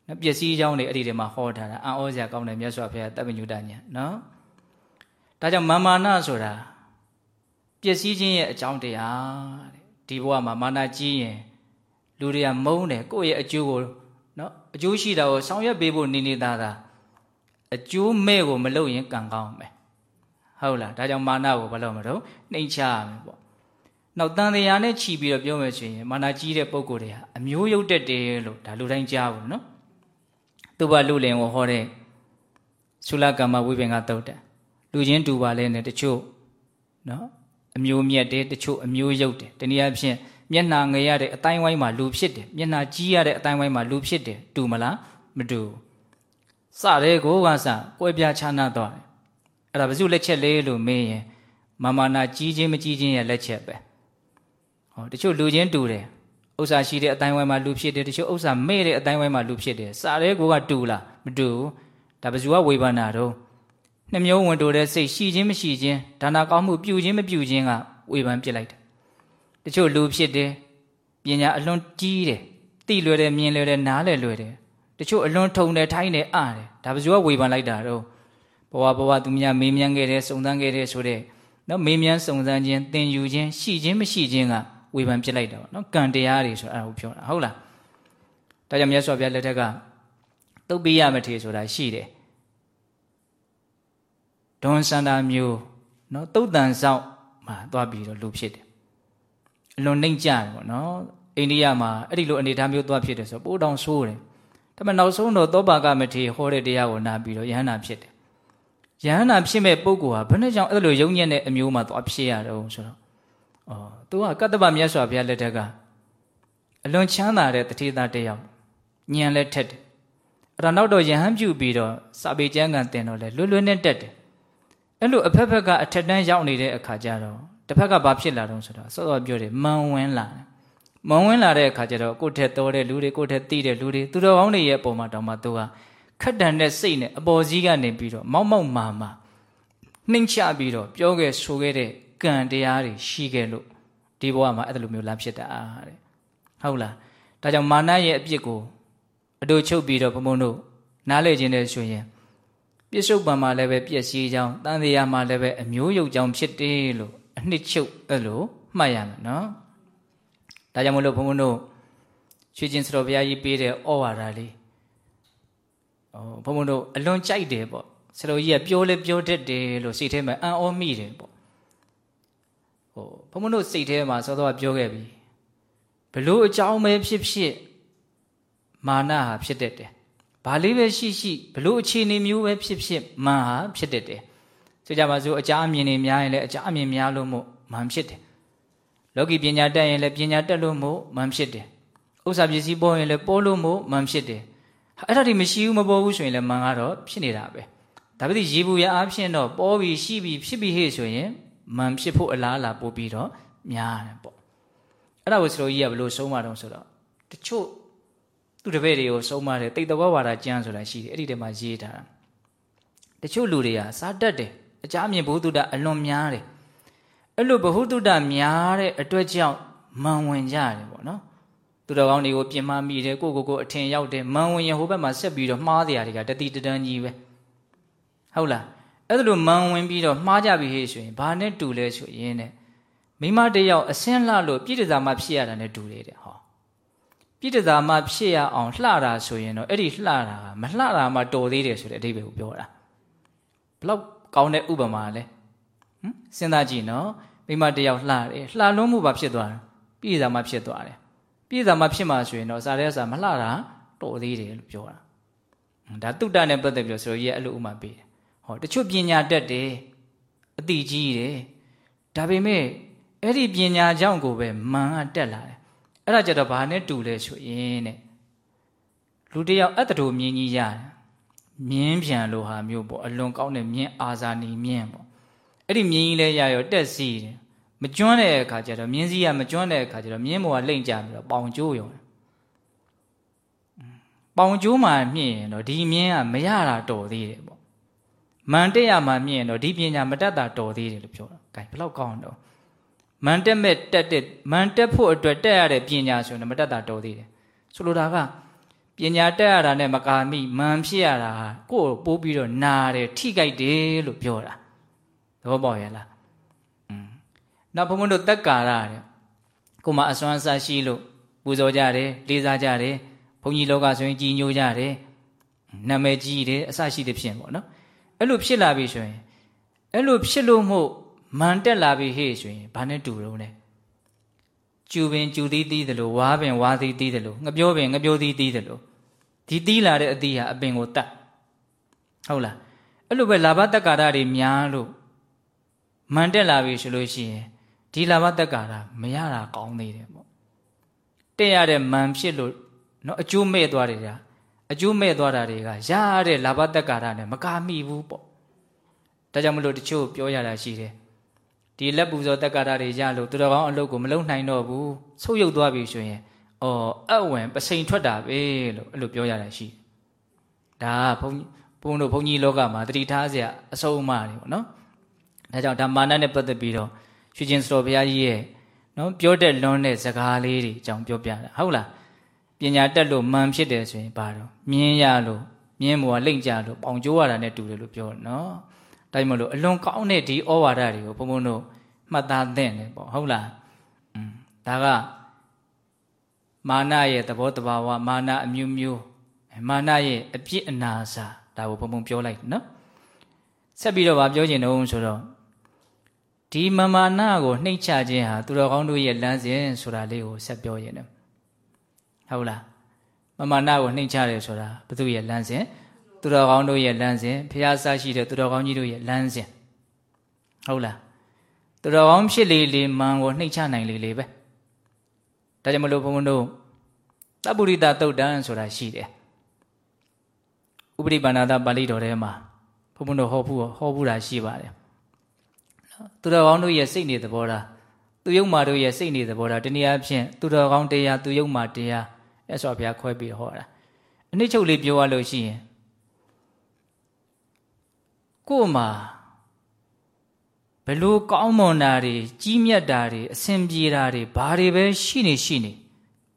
နော်ပျက်စီးကြောင်းတွေအဲ့ဒီထဲမှာဟောထားတာအံ့ဩစရာကောင်းတယ်မြတ်စွာဘုရားတပ်ပညုတညာနော်ဒါကြောင့်မာမာနဆိုတာပျက်စီးခြင်းရဲ့အကြောင်းတရားတဲ့ဒီဘဝမှာမာနကြီးရင်လူတွေကမုန်းတယ်ကိုယ့်ရဲ့အကျိုးကိုနော်အကျိုးရှိတာကိုဆောင်ရွက်ပေးဖို့နေနေသားသားအကျိုးမဲ့ကိုမလုပ်ရင်ကံကောင်းမယ်ဟုတ်လားဒါကြောင့်မာနကိုဘာလို့မလို့နှိမ်ချရမယ်ပေါ့ နောက်တန်တရားနဲ့ခြီးပြီးတော့ပြောမယ်ဆိုရင်မာနကြီးတဲ့ပုံကိုယ်တွေဟာအမျိုးရုပ်တက်တယ်လို့ဒါလူတိုင်းကြားဘူးနော်သူဘလူလင်ကိုဟောတဲ့သုလကမ္မဝိပင်ကတုတ်တယ်လူချင်းတူပါလဲနဲ့တချို့နော်အမျိုးမြတ်တယ်တချို့အမျိုးရုပ်တယ်တနည်းအားဖြင့်မျက်နှာငယ်ရတဲ့အတိုင်းဝိုင်းမှာလူဖြစ်တယ်မျက်နှာကြီးရတဲ့အတိုင်းဝိုင်းမှာလူဖြစ်တယ်တူမလားမတူစတဲ့ကိုကစကွဲပြားခြားနားသွားတယ်အဲ့ဒါဘယ်သူလက်ချက်လဲလို့မေးရင်မာမာနာကြီးချင်းမကြီးချင်းရဲ့လက်ချက်ပဲ ဟောတချို့လူချင်းတူတယ်ဥစ္စာရှိတဲ့အတိုင်းဝိုင်းမှာလူဖြစ်တယ်တချို့ဥစ္စာမဲ့တဲ့အတိုင်းဝိုင်းမှာလူဖြစ်တယ်စတဲ့ကိုကတူလားမတူဒါဘယ်သူကဝေဘာနာတော့နှမျိုးဝင်တိုတဲ့စိတ်ရှိခြင်းမရှိခြင်းဒါနာကောင်းမှုပြုခြင်းမပြုခြင်းကဝေဖန်ပြစ်လိုက်တယ်တချို့လူဖြစ်တယ်ပညာအလွန်ကြီးတယ်သိလွယ်တယ်မြင်လွယ်တယ်နားလည်လွယ်တယ်တချို့အလွန်ထုံတယ်ထိုင်းတယ်အားတယ်ဒါဘယ်သူကဝေဖန်လိုက်တာတော့ဘဝဘဝသူများမေးမြန်းခဲ့တယ်စုံစမ်းခဲ့တယ်ဆိုတဲ့နော်မေးမြန်းစုံစမ်းခြင်းသင်ယူခြင်းရှိခြင်းမရှိခြင်းက ဝေဖန်ပြစ်လိုက်တာပေါ့နော်ကံတရားတွေဆိုတာအဲ့ဒါကိုပြောတာဟုတ်လားဒါကြောင့်မြတ်စွာဘုရားလက်ထက်ကတုတ်ပိယမထေဆိုတာရှိတယ်ဒွန်စန္ဒာမျိုးနော်တုတ်တန်ဆောင်မှာသွားပြီးတော့လူဖြစ်တယ်အလွန်နှိမ့်ကြတယ်ပေါ့နော်အိန္ဒိယမှာအဲ့ဒီလိုအနေအထားမျိုးသွားဖြစ်တယ်ဆိုပိုးတောင်ဆိုးတယ်ဒါပေမဲ့နောက်ဆုံးတော့သောပါကမထေဟောတဲ့တရားကိုနာပြီးတော့ယဟန္တာဖြစ်တယ်ယဟန္တာဖြစ်မဲ့ပုဂ္ဂိုလ်ဟာဘယ်နဲ့ကြောင့်အဲ့လိုယုံညံ့တဲ့အမျိုးမှာသွားဖြစ်ရတော့ဆိုတော့ အော်သူကကတ္တပမြတ်စွာဘုရားလက်ထက်ကအလွန်ချမ်းသာတဲ့တတိသားတယောက်ညံလက်ထက်တယ်အဲ့တော့နောက်တော့ယဟန်ပြုပြီးတော့စာပေကျမ်းကန်တင်တော့လဲလွတ်လွတ်နဲ့တက်တယ်အဲ့လိုအဖက်ဖက်ကအထက်တန်းရောက်နေတဲ့အခါကျတော့တစ်ဖက်ကဘာဖြစ်လာတော့ဆိုတော့စောစောပြောတယ်မန်ဝင်လာတယ်မန်ဝင်လာတဲ့အခါကျတော့ကိုယ့်ထက်တော်တဲ့လူတွေကိုယ့်ထက်သိတဲ့လူတွေသူတော်ကောင်းတွေရဲ့အပေါ်မှာတောင်မှသူကခက်တန်တဲ့စိတ်နဲ့အပေါ်စည်းကနေပြီးတော့မောက်မောက်မာမာနှိမ့်ချပြီးတော့ပြောခဲ့ဆိုခဲ့တဲ့ ကံတရားတွေရှိခဲ့လို့ဒီဘဝမှာအဲ့လိုမျိုးလမ်းဖြစ်တာတဲ့ဟုတ်လားဒါကြောင့်မာနရဲ့အပြစ်ကိုအတူချုပ်ပြီးတော့ဘုံဘုံတို့နားလေခြင်းနဲ့ဆိုရင်ပြစ္ဆုတ်ပံမှာလည်းပဲပြည့်စည်ကြောင်းတန်တရားမှာလည်းပဲအမျိုးယုတ်ကြောင်းဖြစ်တယ်လို့အနှစ်ချုပ်အဲ့လိုမှတ်ရမယ်နော်ဒါကြောင့်မလို့ဘုံဘုံတို့ရွှေချင်းစတော်ဘုရားကြီးပေးတဲ့ဩဝါဒလေးဟောဘုံဘုံတို့အလွန်ကြိုက်တယ်ပေါ့စတော်ကြီးကပြောလဲပြောတတ်တယ်လို့စိတ်ထဲမှာအံ့ဩမိတယ်ပေါ့ ဟိုဘုံဘုံတို့စိတ်ထဲမှာစောစောကပြောခဲ့ပြီဘလို့အကြောင်းပဲဖြစ်ဖြစ်မာနဟာဖြစ်တတ်တယ်ဘာလေးပဲရှိရှိဘလို့အခြေအနေမျိုးပဲဖြစ်ဖြစ်မာဟာဖြစ်တတ်တယ်ဆိုကြပါစို့အကြအမြင်တွေများရင်လည်းအကြအမြင်များလို့မို့မန်ဖြစ်တယ်လောကီပညာတက်ရင်လည်းပညာတက်လို့မို့မန်ဖြစ်တယ်ဥစ္စာပစ္စည်းပေါ်ရင်လည်းပေါ်လို့မို့မန်ဖြစ်တယ်အဲ့ဒါတွေမရှိဘူးမပေါ်ဘူးဆိုရင်လည်းမန်ကတော့ဖြစ်နေတာပဲဒါပေမဲ့ရေဘူးရအားဖြင့်တော့ပေါ်ပြီးရှိပြီးဖြစ်ပြီးဟဲ့ဆိုရင် မန်ဖြစ်ဖို့အလားအလာပို့ပြီးတော့များတယ်ပေါ့အဲ့ဒါကိုစလိုကြီးကဘလို့ဆုံးမတော့ဆိုတော့တချို့သူတပည့်တွေကိုဆုံးမတယ်တိတ်တဝဝါဒကျမ်းဆိုတာရှိတယ်အဲ့ဒီထဲမှာရေးထားတာတချို့လူတွေကစားတတ်တယ်အကြအမြင်ဘုဟုတ္တအလွန်များတယ်အဲ့လိုဘဟုတုတ္တများတဲ့အတွက်ကြောင့်မန်ဝင်ကြတယ်ပေါ့နော်သူတော်ကောင်းတွေကိုပြင်မမိတယ်ကိုကိုကိုအထင်ရောက်တယ်မန်ဝင်ရင်ဟိုဘက်မှာဆက်ပြီးတော့မှားတရားတွေကတတိတတန်းကြီးပဲဟုတ်လား အဲ့ဒါလိုမန်ဝင်ပြီးတော့မှားကြပြီဟေ့ဆိုရင်ဘာနဲ့တူလဲဆိုရင်တဲ့မိမတယောက်အစင်းလှလို့ပြည့်တစားမှဖြစ်ရတာနဲ့တူတယ်တဲ့ဟောပြည့်တစားမှဖြစ်ရအောင်လှတာဆိုရင်တော့အဲ့ဒီလှတာကမလှတာမှတော်သေးတယ်ဆိုတဲ့အဓိပ္ပာယ်ကိုပြောတာဘလောက်ကောင်းတဲ့ဥပမာလဲဟမ်စဉ်းစားကြည့်နော်မိမတယောက်လှတယ်လှလွန်းမှုပါဖြစ်သွားတယ်ပြည့်စားမှဖြစ်သွားတယ်ပြည့်စားမှဖြစ်မှဆိုရင်တော့စားတဲ့စားမလှတာတော်သေးတယ်လို့ပြောတာဒါတုတ္တနဲ့ပတ်သက်ပြီးတော့ဆိုရဲအဲ့လိုဥမာပေးတယ်ဟော တချို့ပညာတတ်တယ်အတိကြီးတယ်ဒါပေမဲ့အဲ့ဒီပညာကြောင့်ကိုပဲမန်ကတက်လာတယ်အဲ့ဒါကြတော့ဘာနဲ့တူလဲဆိုရင်တဲ့လူတယောက်အတ္တတို့မြင်ကြီးရတယ်မြင်းပြန်လိုဟာမျိုးပေါ့အလွန်ကောင်းတဲ့မြင်းအာဇာနီမြင်းပေါ့အဲ့ဒီမြင်းကြီးလဲရရောတက်စီတယ်မကျွမ်းတဲ့အခါကျတော့မြင်းစည်းကမကျွမ်းတဲ့အခါကျတော့မြင်းမောကလိမ့်ကြပြီးတော့ပေါင်ကျိုးရုံပေါင်ကျိုးမှမြင့်ရင်တော့ဒီမြင်းကမရတာတော်သေးတယ်ပေါ့ မန်တက်ရမှမြင့်ရင်တော့ဒီပညာမတတ်တာတော်သေးတယ်လို့ပြောတာ။ဒါဘယ်လောက်ကောင်းတော့မန်တက်မဲ့တက်တဲ့မန်တက်ဖို့အတွက်တက်ရတဲ့ပညာဆိုရင်မတတ်တာတော်သေးတယ်။ဆိုလိုတာကပပညာတက်ရတာနဲ့မကာမိမန်ဖြစ်ရတာကိုယ်ပိုးပြီးတော့နာတယ်ထိကြိုက်တယ်လို့ပြောတာသဘောပေါက်ရဲ့လားอืมနောက်ဘုံဘုံတို့တက်ကာရတဲ့ကိုမအစွမ်းအစရှိလို့ပူဇော်ကြတယ်လေးစားကြတယ်ဘုန်းကြီးလောကဆိုရင်ကြီးညိုကြတယ်နာမည်ကြီးတယ်အစရှိတဲ့ဖြစ်ပေါ့နော် အဲ့လိုဖြစ်လာပြီဆိုရင်အဲ့လိုဖြစ်လို့မို့မန်တက်လာပြီဟေ့ဆိုရင်ဘာနဲ့တူတော့လဲကျူပင်ကျူသီးသီးတယ်လို့ဝါပင်ဝါသီးသီးတယ်လို့ငပြောပင်ငပြောသီးသီးတယ်လို့ဒီသီးလာတဲ့အသီးဟာအပင်ကိုတတ်ဟုတ်လားအဲ့လိုပဲလာဘတက္ကာရတွေများလို့မန်တက်လာပြီဆိုလို့ရှိရင်ဒီလာဘတက္ကာရမရတာကောင်းသေးတယ်ပေါ့တက်ရတဲ့မန်ဖြစ်လို့နော်အကျိုးမဲ့သွားတယ်ကြာ အကျိုးမဲ့သွားတာတွေကရတဲ့လာဘတက္ကာရနဲ့မကာမိဘူးပေါ့ဒါကြောင့်မလို့တချို့ပြောရတာရှိတယ်ဒီလက်ပူဇော်တက္ကာရတွေရလို့သူတော်ကောင်းအလုပ်ကိုမလုပ်နိုင်တော့ဘူးဆုတ်ယုတ်သွားပြီဆိုရင်အော်အဝင်ပစိန်ထွက်တာပဲလို့အဲ့လိုပြောရတာရှိဒါဘုန်းဘုန်းတို့ဘုန်းကြီးလောကမှာတတိထားစရာအဆုံးအမတွေပေါ့နော်ဒါကြောင့်ဓမ္မာနနဲ့ပတ်သက်ပြီးတော့ရွှေချင်းစတော်ဘုရားကြီးရဲ့နော်ပြောတဲ့လွန်းတဲ့ဇကားလေးတွေအကြောင်းပြောပြတာဟုတ်လား ပညာတက်လို့မှန်ဖြစ်တယ်ဆိုရင်ဘာတော့မြင်းရလို့မြင်းမောလိမ့်ကြလို့ပေါင်ကျိုးရတာနဲ့တူတယ်လို့ပြောနော်ဒါကြောင့်မလို့အလွန်ကောင်းတဲ့ဒီဩဝါဒတွေကိုဘုံဘုံတို့မှတ်သားသင့်တယ်ပေါ့ဟုတ်လားอืมဒါကမာနရဲ့သဘောတဘာဝမာနအမျိုးမျိုးမာနရဲ့အပြစ်အနာစာဒါကိုဘုံဘုံပြောလိုက်နော်ဆက်ပြီးတော့ဗာပြောချင်တော့ဆိုတော့ဒီမမာနကိုနှိမ့်ချခြင်းဟာသူတော်ကောင်းတို့ရဲ့လမ်းစဉ်ဆိုတာလေးကိုဆက်ပြောရင် ဟုတ်လားမမာနကိုနှိမ့်ချတယ်ဆိုတာဘုသူရဲ့လမ်းစဉ်သူတော်ကောင်းတို့ရဲ့လမ်းစဉ်ဖះဆရှိတဲ့သူတော်ကောင်းကြီးတို့ရဲ့လမ်းစဉ်ဟုတ်လားသူတော်ကောင်းဖြစ်လေလေမန်ကိုနှိမ့်ချနိုင်လေလေပဲဒါကြောင့်မလို့ဘုန်းဘုန်းတို့တပ္ပုရိတသုတ်တံဆိုတာရှိတယ်ဥပရိပါဏာတပါဠိတော်ထဲမှာဘုန်းဘုန်းတို့ဟောဖို့ဟောဖို့တာရှိပါတယ်သူတော်ကောင်းတို့ရဲ့စိတ်နေသဘောထားသူယုံမာတို့ရဲ့စိတ်နေသဘောထားတနည်းအားဖြင့်သူတော်ကောင်းတရားသူယုံမာတရား အဲ့ဆိုဘုရားခွဲပြီးဟောတာအနည်းချုပ်လေးပြောရလို့ရှိရင်ကို့မှာဘလို့ကောင်းမွန်တာတွေကြီးမြတ်တာတွေအဆင်ပြေတာတွေဘာတွေပဲရှိနေရှိနေ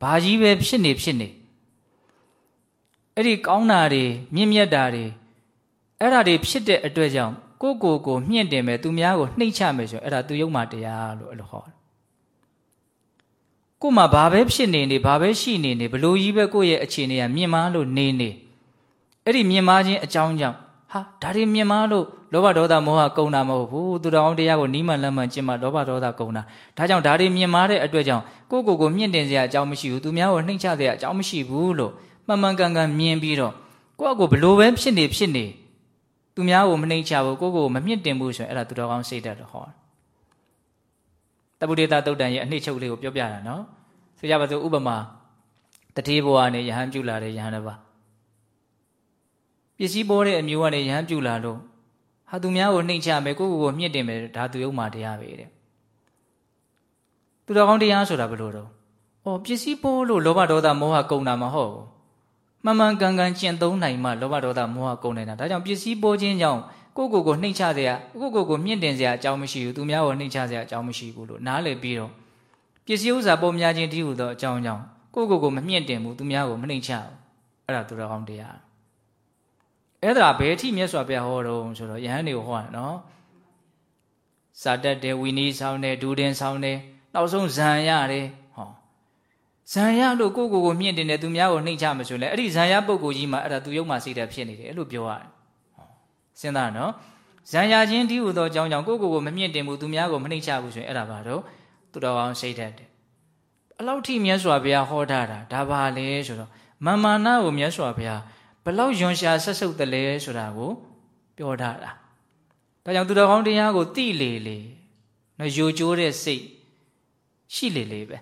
ဘာကြီးပဲဖြစ်နေဖြစ်နေအဲ့ဒီကောင်းတာတွေမြင့်မြတ်တာတွေအဲ့ဒါတွေဖြစ်တဲ့အတွက်ကြောင့်ကိုကိုကိုမြင့်တင်မယ်သူများကိုနှိမ့်ချမယ်ဆိုအဲ့ဒါသူယုံမှတရားလို့အဲ့လိုဟောတယ် ကို့မှာဘာပဲဖြစ်နေနေဘာပဲရှိနေနေဘလို့ကြီးပဲကိုယ့်ရဲ့အခြေအနေကမြင့်မားလို့နေနေအဲ့ဒီမြင့်မားခြင်းအကြောင်းကြောင့်ဟာဒါတွေမြင်မလို့လောဘဒေါသမောဟကုန်တာမဟုတ်ဘူးသူတော်အောင်တရားကိုနီးမှန်လမ်းမှန်ကျင့်မှလောဘဒေါသကုန်တာဒါကြောင့်ဒါတွေမြင်မာတဲ့အတွက်ကြောင့်ကိုယ့်ကိုယ်ကိုမြင့်တင်စရာအကြောင်းမရှိဘူးသူများကိုနှိမ့်ချစရာအကြောင်းမရှိဘူးလို့မှန်မှန်ကန်ကန်မြင်ပြီးတော့ကိုယ့်အကိုဘလို့ပဲဖြစ်နေဖြစ်နေသူများကိုမနှိမ့်ချဘူးကိုယ့်ကိုမမြင့်တင်ဘူးဆိုရင်အဲ့ဒါသူတော်ကောင်းစိတ်တတ်တော့ဟောတ ပုဒေတာတုတ်တန်ရဲ့အနှစ်ချုပ်လေးကိုပြောပြတာနော်ဆိုကြပါစို့ဥပမာတတိဘဝနဲ့ယဟန်ပြုလာတဲ့ယဟန်တစ်ပါးပစ္စည်းပေါ်တဲ့အမျိုးကနေရဟန်းပြူလာလို့ဟာသူများကိုနှိမ့်ချမယ်ကိုကိုကိုမြင့်တင်မယ်ဒါသူယုံမှတရားပဲတဲ့သူတော်ကောင်းတရားဆိုတာဘယ်လိုတော့ဩပစ္စည်းပေါ်လို့လောဘဒေါသမောဟကုန်တာမဟုတ်ဘူးမှန်မှန်ကန်ကန်ကျင့်သုံးနိုင်မှလောဘဒေါသမောဟကုန်နေတာဒါကြောင့်ပစ္စည်းပေါ်ခြင်းကြောင့် ကိုကိုကိုနှိမ့်ချစရာကိုကိုကိုမြင့်တင်စရာအကြောင်းမရှိဘူးသူများကိုနှိမ့်ချစရာအကြောင်းမရှိဘူးလို့နားလည်ပြီးတော့ပစ္စည်းဥစ္စာပေါ်များခြင်းတည်းဟူသောအကြောင်းကြောင့်ကိုကိုကိုမမြင့်တင်ဘူးသူများကိုမနှိမ့်ချဘူးအဲ့ဒါသူတော်ကောင်းတရားအဲ့ဒါဘယ်ထိမြတ်စွာဘုရားဟောတော့ဆိုတော့ယဟန်တွေကိုဟောတယ်နော်စာတက်တယ်ဝီနီးဆောင်တယ်ဒူတင်ဆောင်တယ်နောက်ဆုံးဇံရတယ်ဟောဇံရလို့ကိုကိုကိုမြင့်တင်တယ်သူများကိုနှိမ့်ချမဆိုလဲအဲ့ဒီဇံရပုဂ္ဂိုလ်ကြီးမှာအဲ့ဒါသူယုံမှစိတ်ဓာတ်ဖြစ်နေတယ်အဲ့လိုပြောရတယ်ဟော စဉ်းစားနော်ဇံရချင်းဒီဟူသောအကြောင်းကြောင့်ကိုကိုကိုမမြင့်တင်ဘူးသူများကိုမနှိမ့်ချဘူးဆိုရင်အဲ့ဒါပါတော့သူတော်အောင်စိတ်ဓာတ်တယ်အလောက်ထိမြတ်စွာဘုရားဟောထားတာဒါပါလေဆိုတော့မာမာနာကိုမြတ်စွာဘုရားဘလောက်ယွန်ရှာဆက်ဆုပ်တယ်လဲဆိုတာကိုပြောထားတာဒါကြောင့်သူတော်ကောင်းတရားကိုသိလေလေနော်ယိုကျိုးတဲ့စိတ်ရှိလေလေပဲ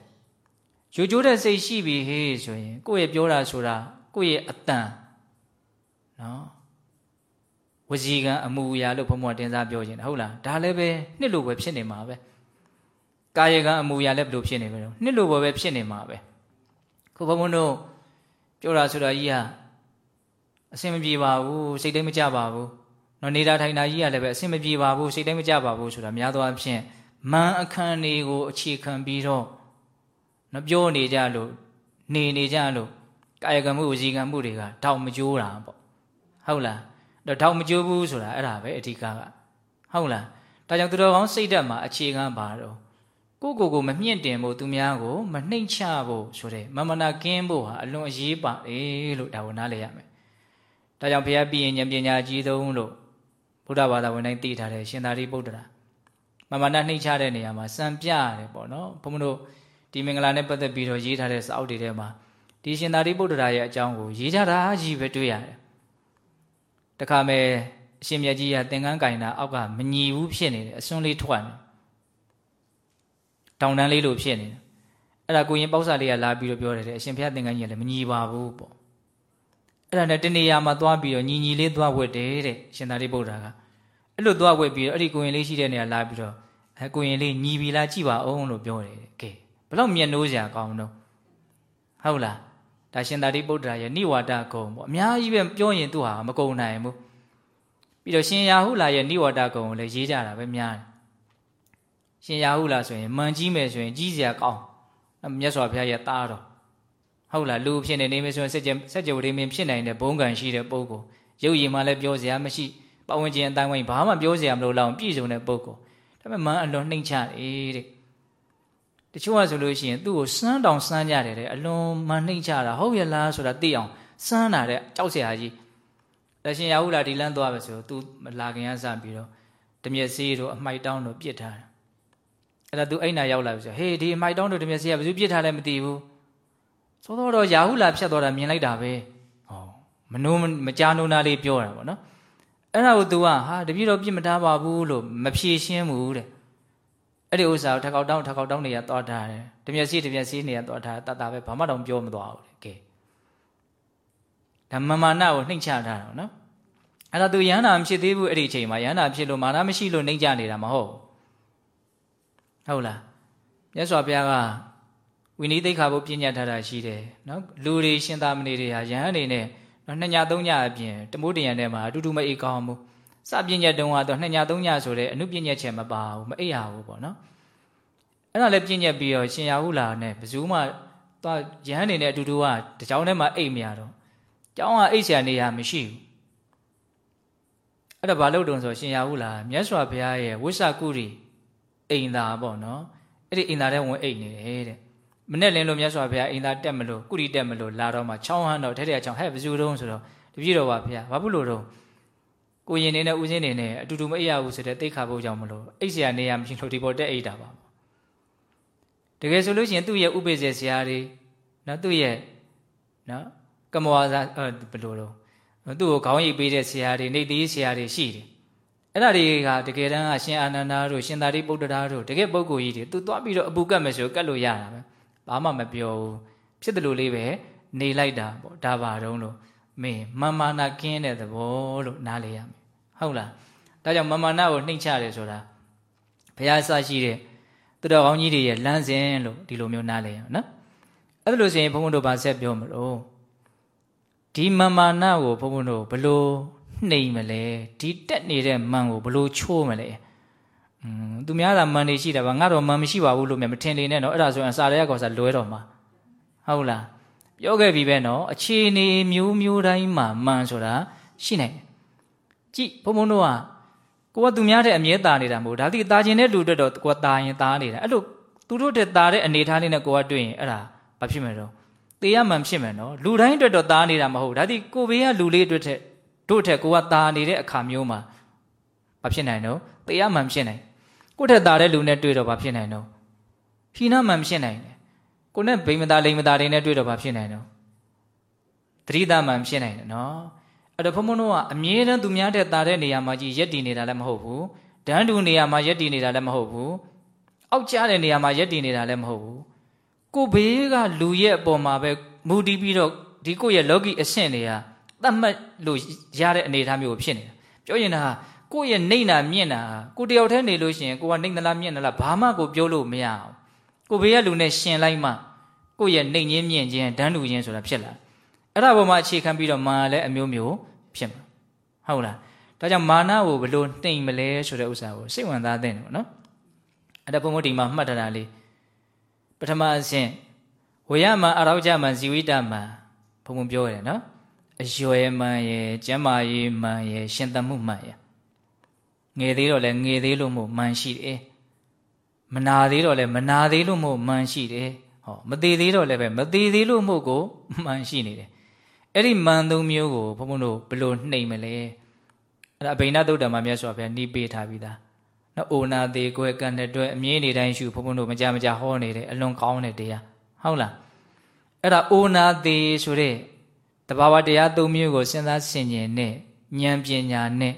ယိုကျိုးတဲ့စိတ်ရှိပြီဟေးဆိုရင်ကိုယ့်ရဲ့ပြောတာဆိုတာကိုယ့်ရဲ့အတန်နော် ဝစီကံအမှုအရာလို့ဘုံဘုံတင်စားပြောခြင်းဟုတ်လားဒါလည်းပဲနှစ်လိုပဲဖြစ်နေမှာပဲကာယကံအမှုအရာလည်းဘယ်လိုဖြစ်နေမလဲနှစ်လိုပဲဖြစ်နေမှာပဲခုဘုံဘုံတို့ပြောတာဆိုတာကြီးဟာအဆင်မပြေပါဘူးစိတ်တိုင်းမကြပါဘူးနော်နေတာထိုင်တာကြီးကလည်းပဲအဆင်မပြေပါဘူးစိတ်တိုင်းမကြပါဘူးဆိုတာများသောအားဖြင့်မန်အခန်းတွေကိုအခြေခံပြီးတော့နော်ပြောနေကြလို့နေနေကြလို့ကာယကံမှုဝစီကံမှုတွေကထောက်မကြိုးတာပေါ့ဟုတ်လား တော့ထောက်မကြိုးဘူးဆိုတာအဲ့ဒါပဲအဓိကကဟုတ်လားဒါကြောင့်သူတော်ကောင်းစိတ်ဓာတ်မှာအခြေခံပါတော့ကိုကိုကိုမမြင့်တင်ဖို့သူများကိုမနှိမ့်ချဖို့ဆိုတဲ့မမနာကင်းဖို့ဟာအလွန်အရေးပါတယ်လို့ဒါကိုနားလည်ရမယ်ဒါကြောင့်ဘုရားပြည့်ရင်ဉာဏ်ပညာကြီးဆုံးလို့ဗုဒ္ဓဘာသာဝင်တိုင်းသိထားတဲ့ရှင်သာရိပုတ္တရာမမနာနှိမ့်ချတဲ့နေရာမှာစံပြရတယ်ပေါ့နော်ဘုန်းဘုန်းတို့ဒီမင်္ဂလာနဲ့ပတ်သက်ပြီးတော့ရေးထားတဲ့စာအုပ်တွေထဲမှာဒီရှင်သာရိပုတ္တရာရဲ့အကြောင်းကိုရေးကြတာကြီးပဲတွေ့ရတယ် တခါမဲ့အရှင်မြတ်ကြီးကသင်္ကန်းကင်တာအောက်ကမညီဘူးဖြစ်နေတယ်အစွန်းလေးထွက်နေတောင်တန်းလေးလိုဖြစ်နေတယ်အဲ့ဒါကိုရင်ပေါ့စာလေးကလာပြီးတော့ပြောတယ်အရှင်ဘုရားသင်္ကန်းကြီးကလည်းမညီပါဘူးပေါ့အဲ့ဒါနဲ့တနေရာမှာသွားပြီးတော့ညီညီလေးသွားဝတ်တယ်တဲ့ရှင်သာရိပုတ္တရာကအဲ့လိုသွားဝတ်ပြီးတော့အဲ့ဒီကိုရင်လေးရှိတဲ့နေရာလာပြီးတော့အဲကိုရင်လေးညီပြီလားကြည့်ပါအောင်လို့ပြောတယ်ကဲဘယ်တော့မျက်နှိုးစရာကောင်းတော့ဟုတ်လား ဒါရှင်သာရိပုတ္တရာရဲ့နိဝါဒဂုံပေါ့အများကြီးပဲပြောရင်သူဟာမကုံနိုင်ဘူးပြီးတော့ရှင်ရာဟုလာရဲ့နိဝါဒဂုံကိုလည်းရေးကြတာပဲများတယ်ရှင်ရာဟုလာဆိုရင်မန်ကြီးမယ်ဆိုရင်ကြီးစရာကောင်းမြတ်စွာဘုရားရဲ့သားတော်ဟုတ်လားလူဖြစ်နေနေမယ်ဆိုရင်စัจ jam စัจ jam ဝိမင်းဖြစ်နိုင်တဲ့ဘုံကံရှိတဲ့ပုဂ္ဂိုလ်ရုပ်ရည်မှလည်းပြောစရာမရှိပဝန်းကျင်အတိုင်းဝိုင်းဘာမှပြောစရာမလိုလောက်ပြည့်စုံတဲ့ပုဂ္ဂိုလ်ဒါပေမဲ့မန်အလွန်နှိမ့်ချတယ်တဲ့ တချို့ကဆိုလို့ရှိရင်သူ့ကိုစမ်းတောင်စမ်းကြတယ်တဲ့အလွန်မနှိမ့်ချတာဟုတ်ရဲ့လားဆိုတာသိအောင်စမ်းတာတဲ့ကြောက်စရာကြီးလက်ရှင်ရဟုလာဒီလန်းသွားပဲဆိုသူမလာခင်ကစပြီးတော့တမျက်စေးတို့အမှိုက်တောင်းတို့ပြစ်ထားတယ်အဲ့ဒါသူအိမ်နာရောက်လာပြီဆိုဟေးဒီအမိုက်တောင်းတို့တမျက်စီကဘယ်သူပြစ်ထားလဲမသိဘူးသောသောတော့ယာဟုလာဖြတ်သွားတာမြင်လိုက်တာပဲဟောမနိုးမကြားနိုးနာလေးပြောတာပေါ့နော်အဲ့ဒါကို तू ကဟာတပြည့်တော့ပြစ်မထားပါဘူးလို့မဖြေရှင်းဘူးတဲ့ အဲ့ဒီဥစ္စာကိုထကောက်တောင်းထကောက်တောင်းနေရသွားထားတယ်တမျက်စီတမျက်စီနေရသွားထားတတ်တာပဲဘာမှတော့ပြောမသွားဘူးတဲ့ကဲဒါမမာနကိုနှိမ့်ချထားတာနော်အဲ့ဒါ तू ရဟန္တာမဖြစ်သေးဘူးအဲ့ဒီအချိန်မှာရဟန္တာဖြစ်လို့မာနမရှိလို့နှိမ့်ချနေတာမဟုတ်ဘူးဟုတ်လားမြတ်စွာဘုရားကဝိနည်းသိက္ခာဘုပညာထားတာရှိတယ်နော်လူတွေရှင်သာမဏေတွေဟာယဟန်အနေနဲ့နော်နှစ်ညသုံးညအပြင်တမိုးတရံထဲမှာအတူတူမအိတ်ကောင်းဘူး စပညာတုံးကတော့နှစ်ညသုံးညဆိုတဲ့အနုပညာချက်မပါဘူးမအိတ်ရဘူးပေါ့နော်အဲ့ဒါလည်းပညာပြီးတော့ရှင်ရဟုလာနဲ့ဘယ်သူမှသွားယဟန်နေနဲ့အတူတူကတကြောင်ထဲမှာအိတ်မရတော့ကျောင်းကအိတ်ဆရာနေရမရှိဘူးအဲ့ဒါဘာလို့တုံဆိုရှင်ရဟုလာမြတ်စွာဘုရားရဲ့ဝိသကုရီအိမ်သာပေါ့နော်အဲ့ဒီအိမ်သာထဲဝင်အိတ်နေတယ်တဲ့မနဲ့လင်းလို့မြတ်စွာဘုရားအိမ်သာတက်မလို့ကုရီတက်မလို့လာတော့မှချောင်းဟန်းတော့ထဲထဲချောင်းဟဲ့ဘယ်သူတုံးဆိုတော့တပည့်တော်ပါဘုရားဘာဖြစ်လို့တော့ ကိုရင်နေနဲ့ဦးစင်းနေနဲ့အတူတူမအိပ်ရဘူးဆိုတဲ့တိတ်ခါဖို့ကြောင့်မလို့အိတ်ဆရာနေရမရှိလို့ဒီပေါ်တက်အိတ်တာပါတကယ်ဆိုလို့ရှိရင်သူ့ရဲ့ဥပိ္ပဇေဆရာတွေနော်သူ့ရဲ့နော်ကမောဇာဘယ်လိုတော့သူ့ကိုခေါင်းရိပ်ပေးတဲ့ဆရာတွေနေသေးဆရာတွေရှိတယ်အဲ့ဒါတွေကတကယ်တမ်းကရှင်အာနန္ဒာတို့ရှင်သာရိပုတ္တရာတို့တကယ်ပုဂ္ဂိုလ်ကြီးတွေသူသွားပြီးတော့အပူကတ်မယ်ဆိုကတ်လို့ရတာပဲဘာမှမပြောဘူးဖြစ်တယ်လို့လေးပဲနေလိုက်တာပေါ့ဒါပါတော့လို့မင်းမမာနာကင်းတဲ့သဘောလို့နားလေရမယ် ဟုတ်လားဒါကြောင့်မမာနာကိုနှိမ့်ချတယ်ဆိုတာဘုရားဆရှိတဲ့သူတော်ကောင်းကြီးတွေရဲ့လမ်းစဉ်လို့ဒီလိုမျိုးနားလေရအောင်နော်အဲ့ဒါလို့ဆိုရင်ဘုန်းဘုန်းတို့ဗာဆက်ပြောမလို့ဒီမမာနာကိုဘုန်းဘုန်းတို့ဘလို့နှိမ်မလဲဒီတက်နေတဲ့မန်ကိုဘလို့ချိုးမလဲอืมသူများသာမန်နေရှိတာပါငါတော့မန်မရှိပါဘူးလို့မြင်မထင်နေနဲ့နော်အဲ့ဒါဆိုရင်စာရဲကောစာလွဲတော့မှာဟုတ်လားပြောခဲ့ပြီပဲနော်အခြေအနေမျိုးမျိုးတိုင်းမှာမန်ဆိုတာရှိနိုင်တယ် ကြည့်ဘုံဘုံတို့ကကိုကသူများတဲ့အမြဲတာနေတာမဟုတ်ဒါတိတာခြင်းတဲ့လူတွေတော့ကိုကတာရင်တာနေတာအဲ့လိုသူတို့တဲ့တာတဲ့အနေထားလေးနဲ့ကိုကတွေ့ရင်အဲ့ဒါဘာဖြစ်မယ်တော့တေးရမှန်ဖြစ်မယ်နော်လူတိုင်းအတွက်တော့တာနေတာမဟုတ်ဒါတိကိုဘေးကလူလေးအတွက်ထက်တို့ထက်ကိုကတာနေတဲ့အခါမျိုးမှာဘာဖြစ်နိုင်တော့တေးရမှန်ဖြစ်နိုင်ကိုထက်တာတဲ့လူနဲ့တွေ့တော့ဘာဖြစ်နိုင်တော့ဟိနမှန်ဖြစ်နိုင်တယ်ကိုနဲ့ဗိမ္မာတာလိမ္မာတာတွေနဲ့တွေ့တော့ဘာဖြစ်နိုင်တော့သတိတမှန်ဖြစ်နိုင်တယ်နော် အဲ့တော့ဘုံဘုံတို့ကအမြဲတမ်းသူများတဲ့ตาတဲ့နေရာမှာကြီးရက်တည်နေတာလည်းမဟုတ်ဘူးဒန်းတူနေရာမှာရက်တည်နေတာလည်းမဟုတ်ဘူးအောက်ကျတဲ့နေရာမှာရက်တည်နေတာလည်းမဟုတ်ဘူးကိုဘေးကလူရဲ့အပေါ်မှာပဲမူတည်ပြီးတော့ဒီကိုရဲ့လောကီအဆင့်တွေကသတ်မှတ်လို့ရတဲ့အနေအထားမျိုးဖြစ်နေတာပြောရင်ဒါကိုယ့်ရဲ့နှိမ့်တာမြင့်တာကိုတယောက်တည်းနေလို့ရှိရင်ကိုကနှိမ့်သလားမြင့်သလားဘာမှကိုပြောလို့မရအောင်ကိုဘေးကလူနဲ့ရှင်လိုက်မှကိုယ့်ရဲ့နှိမ့်ချင်းမြင့်ချင်းဒန်းလူချင်းဆိုတာဖြစ်လာအဲ့ဒါပေါ်မှာအခြေခံပြီးတော့မာလည်းအမျိုးမျိုး ဖြစ်မှာဟုတ်လားဒါကြောင့်မာနကိုဘလို့နှိမ့်မလဲဆိုတဲ့ဥစ္စာကိုစိတ်ဝင်စားသင့်တယ်ပေါ့နော်အဲ့ဒါဘုံဘုံဒီမှာမှတ်ထားတာလေးပထမအဆင့်ဝေယမအရောကြမဇီဝိတမဘုံဘုံပြောရတယ်နော်အရွယ်မှန်ရယ်ကျမ်းမာရေးမှန်ရယ်ရှင်သန်မှုမှန်ရယ်ငယ်သေးတော့လဲငယ်သေးလို့မို့မှန်ရှိတယ်မနာသေးတော့လဲမနာသေးလို့မို့မှန်ရှိတယ်ဟောမသေးသေးတော့လဲပဲမသေးသေးလို့မို့ကိုမှန်ရှိနေတယ် အဲ့ဒီမှန်သုံးမျိုးကိုဘုံဘုံတို့ဘယ်လိုနှိမ်မလဲအဲ့ဒါအဘိနသုတ်တံမှာမြတ်စွာဘုရားနှီးပေးထားပြီးသားနော်အိုနာသေးကွယ်ကံတဲ့အတွက်အမြင်နေတိုင်းရှုဘုံဘုံတို့မကြမကြဟောနေတယ်အလွန်ကောင်းတဲ့တရားဟုတ်လားအဲ့ဒါအိုနာသေးဆိုတဲ့တဘာဝတရားသုံးမျိုးကိုစဉ်းစားဆင်ခြင်နဲ့ဉာဏ်ပညာနဲ့